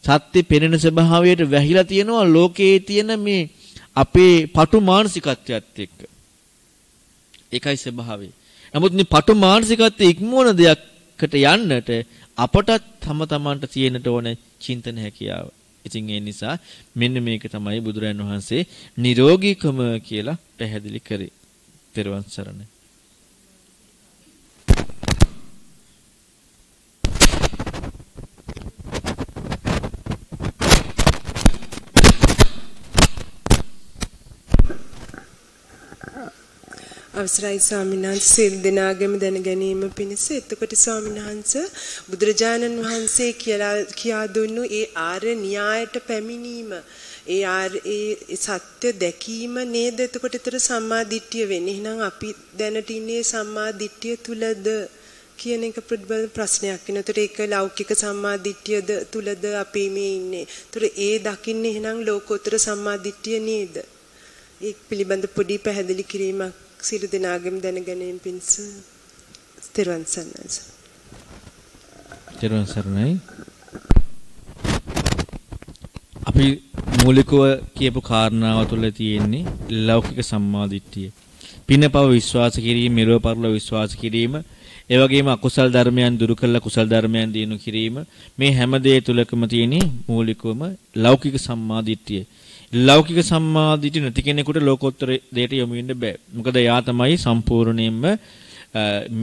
සත්‍ය පෙනෙන ස්වභාවයට වැහිලා තියෙනවා ලෝකයේ තියෙන මේ අපේ පටු මානසිකත්වයත් එක්ක. ඒකයි ස්වභාවය. නමුත් මේ පටු මානසිකත්වයේ ඉක්මවන දෙයක්කට යන්නට අපටත් තම තමන්ට තියෙන්නට ඕන චින්තන හැකියාව. ඉතින් ඒ නිසා මෙන්න මේක තමයි බුදුරන් වහන්සේ නිරෝගීකම කියලා පැහැදිලි කරේ. තෙරුවන් සරණයි. අවසරයි ස්වාමීන් වහන්සේ සිල් දෙනාගෙම දැන ගැනීම පිණිස එතකොට ස්වාමීන් වහන්සේ බුදුරජාණන් වහන්සේ කියලා කියා දුන්නු ඒ ආර්ය න්‍යායට පැමිණීම ඒ ඒ සත්‍ය දැකීම නේද එතකොට ඒතර සම්මා දිට්ඨිය වෙන්නේ. එහෙනම් අපි දැනට ඉන්නේ සම්මා දිට්ඨිය තුලද කියන එක ප්‍රශ්නයක් වෙනවා. ඒතර ඒක ලෞකික සම්මා දිට්ඨියද තුලද අපි මේ ඉන්නේ. ඒතර ඒ දකින්නේ එහෙනම් ලෝකෝත්තර සම්මා දිට්ඨිය නේද? ඒ පිළිබඳ පොඩි පැහැදිලි කිරීමක් සියලු දෙනාගේම දැනගැනීම පිණිස ස්තිරවන් සන්නස. ස්තිරවන් සරණයි. අපි මූලිකව කියපු කාරණාව තුළ තියෙන්නේ ලෞකික සම්මාදිට්ඨිය. පිනපව විශ්වාස කිරීම, මෙලොව පරලොව විශ්වාස කිරීම, ඒ වගේම අකුසල් ධර්මයන් දුරු කළා කුසල් ධර්මයන් දිනු කිරීම මේ හැම දේ තුලකම තියෙන මූලිකවම ලෞකික සම්මාදිට්ඨිය. ලෞකික සම්මාදිටිය නැති කෙනෙකුට ලෝකෝත්තර දෙයට යොමු වෙන්න බෑ. මොකද එයා තමයි සම්පූර්ණයෙන්ම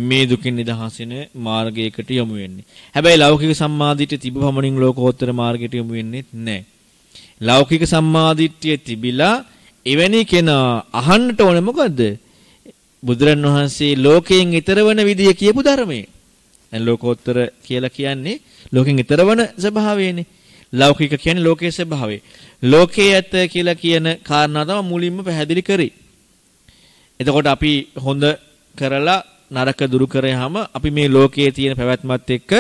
මේ දුකින් නිදහස් වෙන මාර්ගයකට යොමු වෙන්නේ. හැබැයි ලෞකික සම්මාදිටිය තිබු පමණින් ලෝකෝත්තර මාර්ගයට යොමු වෙන්නේ නැහැ. ලෞකික සම්මාදිට්ඨිය තිබිලා එවැනි කෙනා අහන්නට ඕනේ මොකද්ද? බුදුරන් වහන්සේ ලෝකයෙන් ඈතර වන විදිය කියපු ධර්මයේ. දැන් ලෝකෝත්තර කියලා කියන්නේ ලෝකෙන් ඈතර වන ස්වභාවයනේ. ලෞකික කියන්නේ ලෝකයේ ස්වභාවය. ලෝකයේ ඇත කියලා කියන කාරණා තමයි මුලින්ම පැහැදිලි කරේ. එතකොට අපි හොඳ කරලා නරක දුරු කරාම අපි මේ ලෝකයේ තියෙන පැවැත්මත් එක්ක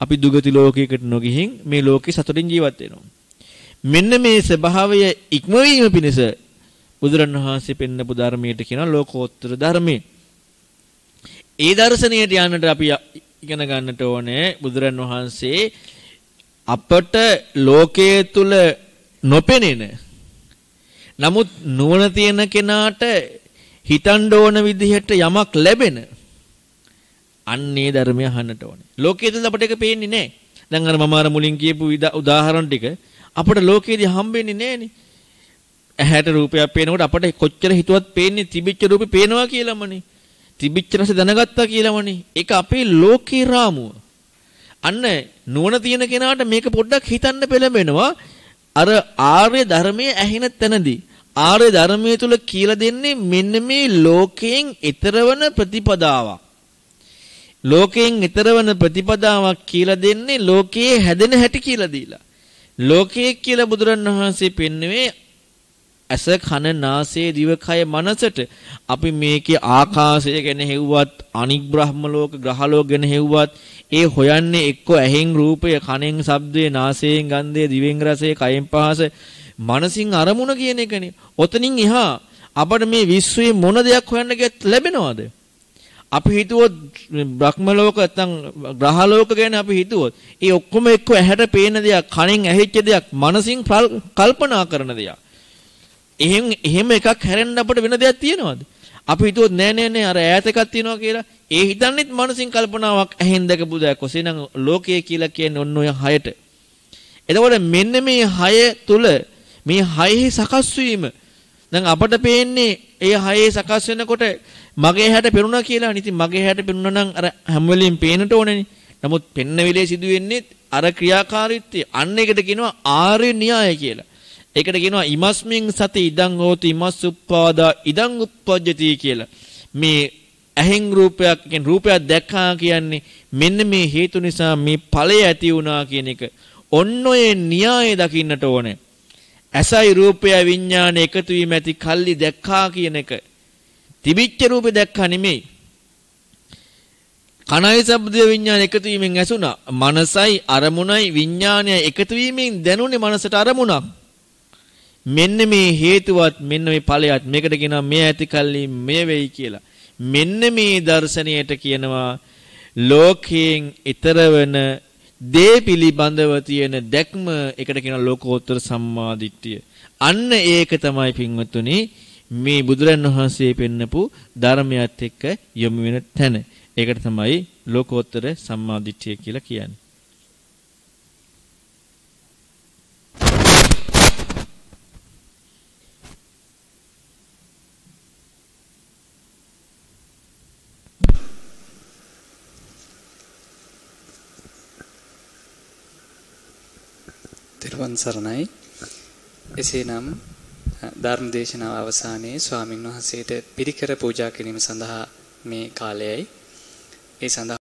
අපි දුගති ලෝකයකට නොගිහින් මේ ලෝකේ සතුටින් ජීවත් වෙනවා. මෙන්න මේ ස්වභාවය ඉක්මවීම පිණිස බුදුරණවහන්සේ පෙන්නපු ධර්මයට කියනවා ලෝකෝත්තර ධර්මය. ඒ දර්ශනයට යන්නට අපි ඉගෙන ගන්නට ඕනේ බුදුරණවහන්සේ අපට ලෝකයේ තුල නොපෙනෙන නමුත් නුවණ තියෙන කෙනාට හිතන්න ඕන විදිහට යමක් ලැබෙන අන්නේ ධර්මය අහන්නට ඕනේ. ලෝකයේ තුල අපිට ඒක පේන්නේ නැහැ. දැන් අර මම අර මුලින් කියපු උදාහරණ ටික අපිට ලෝකයේදී හම්බෙන්නේ නැහනේ. ඇහැට රූපයක් පේනකොට අපිට කොච්චර හිතුවත් පේන්නේ තිබිච්ච රූපේ පේනවා කියලාමනේ. තිබිච්ච රස දැනගත්තා කියලාමනේ. ඒක අපේ ලෝකේ රාමුව. අන්න නුවණ තියෙන කෙනාට මේක පොඩ්ඩක් හිතන්න පෙළඹෙනවා. අර ආර්ය ධර්මයේ ඇහෙන තැනදී ආර්ය ධර්මයේ තුල කියලා දෙන්නේ මෙන්න මේ ලෝකයෙන් ඈතරවන ප්‍රතිපදාවක්. ලෝකයෙන් ඈතරවන ප්‍රතිපදාවක් කියලා දෙන්නේ ලෝකයේ හැදෙන හැටි කියලා දීලා. ලෝකයේ කියලා බුදුරණවහන්සේ පෙන්වුවේ ඇස කන නාසය දිවකය මනසට අපි මේකේ ආකාශය ගැන හෙව්වත් අනික් බ්‍රහ්ම ලෝක ග්‍රහ ලෝක ගැන හෙව්වත් ඒ හොයන්නේ එක්ක ඇහෙන් රූපය කනෙන් ශබ්දය නාසයෙන් ගන්ධය දිවෙන් රසය කයෙන් පහස මනසින් අරමුණ කියන එකනේ. ඔතනින් එහා අපිට මේ විශ්වයේ මොන දෙයක් හොයන්න ගියත් ලැබෙනවද? අපි හිතුවොත් බ්‍රහ්ම ලෝක නැත්නම් ග්‍රහ ලෝක ගැන අපි හිතුවොත් ඒ ඔක්කොම එක්ක ඇහැට පේන දෙයක් කණෙන් ඇහිච්ච දෙයක් මනසින් කල්පනා කරන දෙයක්. එහෙම එහෙම එකක් හැරෙන්න අපිට වෙන දෙයක් තියනවද? අපි හිතුවොත් නෑ නෑ නෑ අර ඈත එකක් තියෙනවා කියලා. ඒ හිතන්නෙත් මනසින් කල්පනාවක් ඇහෙන් දැකපු දෙයක්. ඔසේනම් ලෝකය කියලා කියන්නේ ඔන්න ඔය හයට. එතකොට මෙන්න මේ හය තුල මේ හයෙහි සකස් වීම දැන් අපට පේන්නේ ඒ හයේ සකස් වෙනකොට මගේ හැට පෙනුණා කියලා. ඉතින් මගේ හැට පෙනුණා නම් අර හැම වෙලෙම පේනට ඕනේනේ. නමුත් පෙන්න වෙලේ සිදු වෙන්නේ අර ක්‍රියාකාරීත්වය. අන්න ඒකට කියනවා ආර්ය න්‍යාය කියලා. ඒකට කියනවා ඉමස්මින් සති ඉදං හෝති ඉමස් උප්පාදා ඉදං උප්පජ්ජති කියලා. මේ ඇහෙන් රූපයක් කියන්නේ රූපයක් දැක්කා කියන්නේ මෙන්න මේ හේතු නිසා මේ ඵලය ඇති වුණා කියන එක. ඔන්න ඔය න්‍යාය දකින්නට ඕනේ. ඇසයි රූපය විඥාන එකතු වීම ඇති කල්ලි දැක්කා කියන එක. තිබිච්ච රූපේ දැක්කා නෙමෙයි. කනයි ශබ්ද විඥාන එකතු වීමෙන් ඇසුණා. මනසයි අරමුණයි විඥානයයි එකතු වීමෙන් දැනුනේ මනසට අරමුණක්. මෙන්න මේ හේතුවත් මෙන්න මේ ඵලයත් මේකට කියනවා මේ ඇති කල්ලි මේ වෙයි කියලා. මෙන්න මේ දර්ශනයට කියනවා ලෝකයෙන් ඈතර වෙන දේ පිළිබඳව තියෙන දැක්ම එකට කියනවා ලෝකෝත්තර සම්මාදිට්ඨිය. අන්න ඒක තමයි පින්වතුනි මේ බුදුරන් වහන්සේ පෙන්නපු ධර්මයත් එක්ක යොමු වෙන තැන. ඒකට තමයි ලෝකෝත්තර සම්මාදිට්ඨිය කියලා කියන්නේ. තෙරුවන් සරණයි. එසේනම් ධර්ම දේශනාව අවසානයේ ස්වාමින් වහන්සේට පිරිකර පූජා කිරීම සඳහා මේ කාලයයි ඒ සඳහා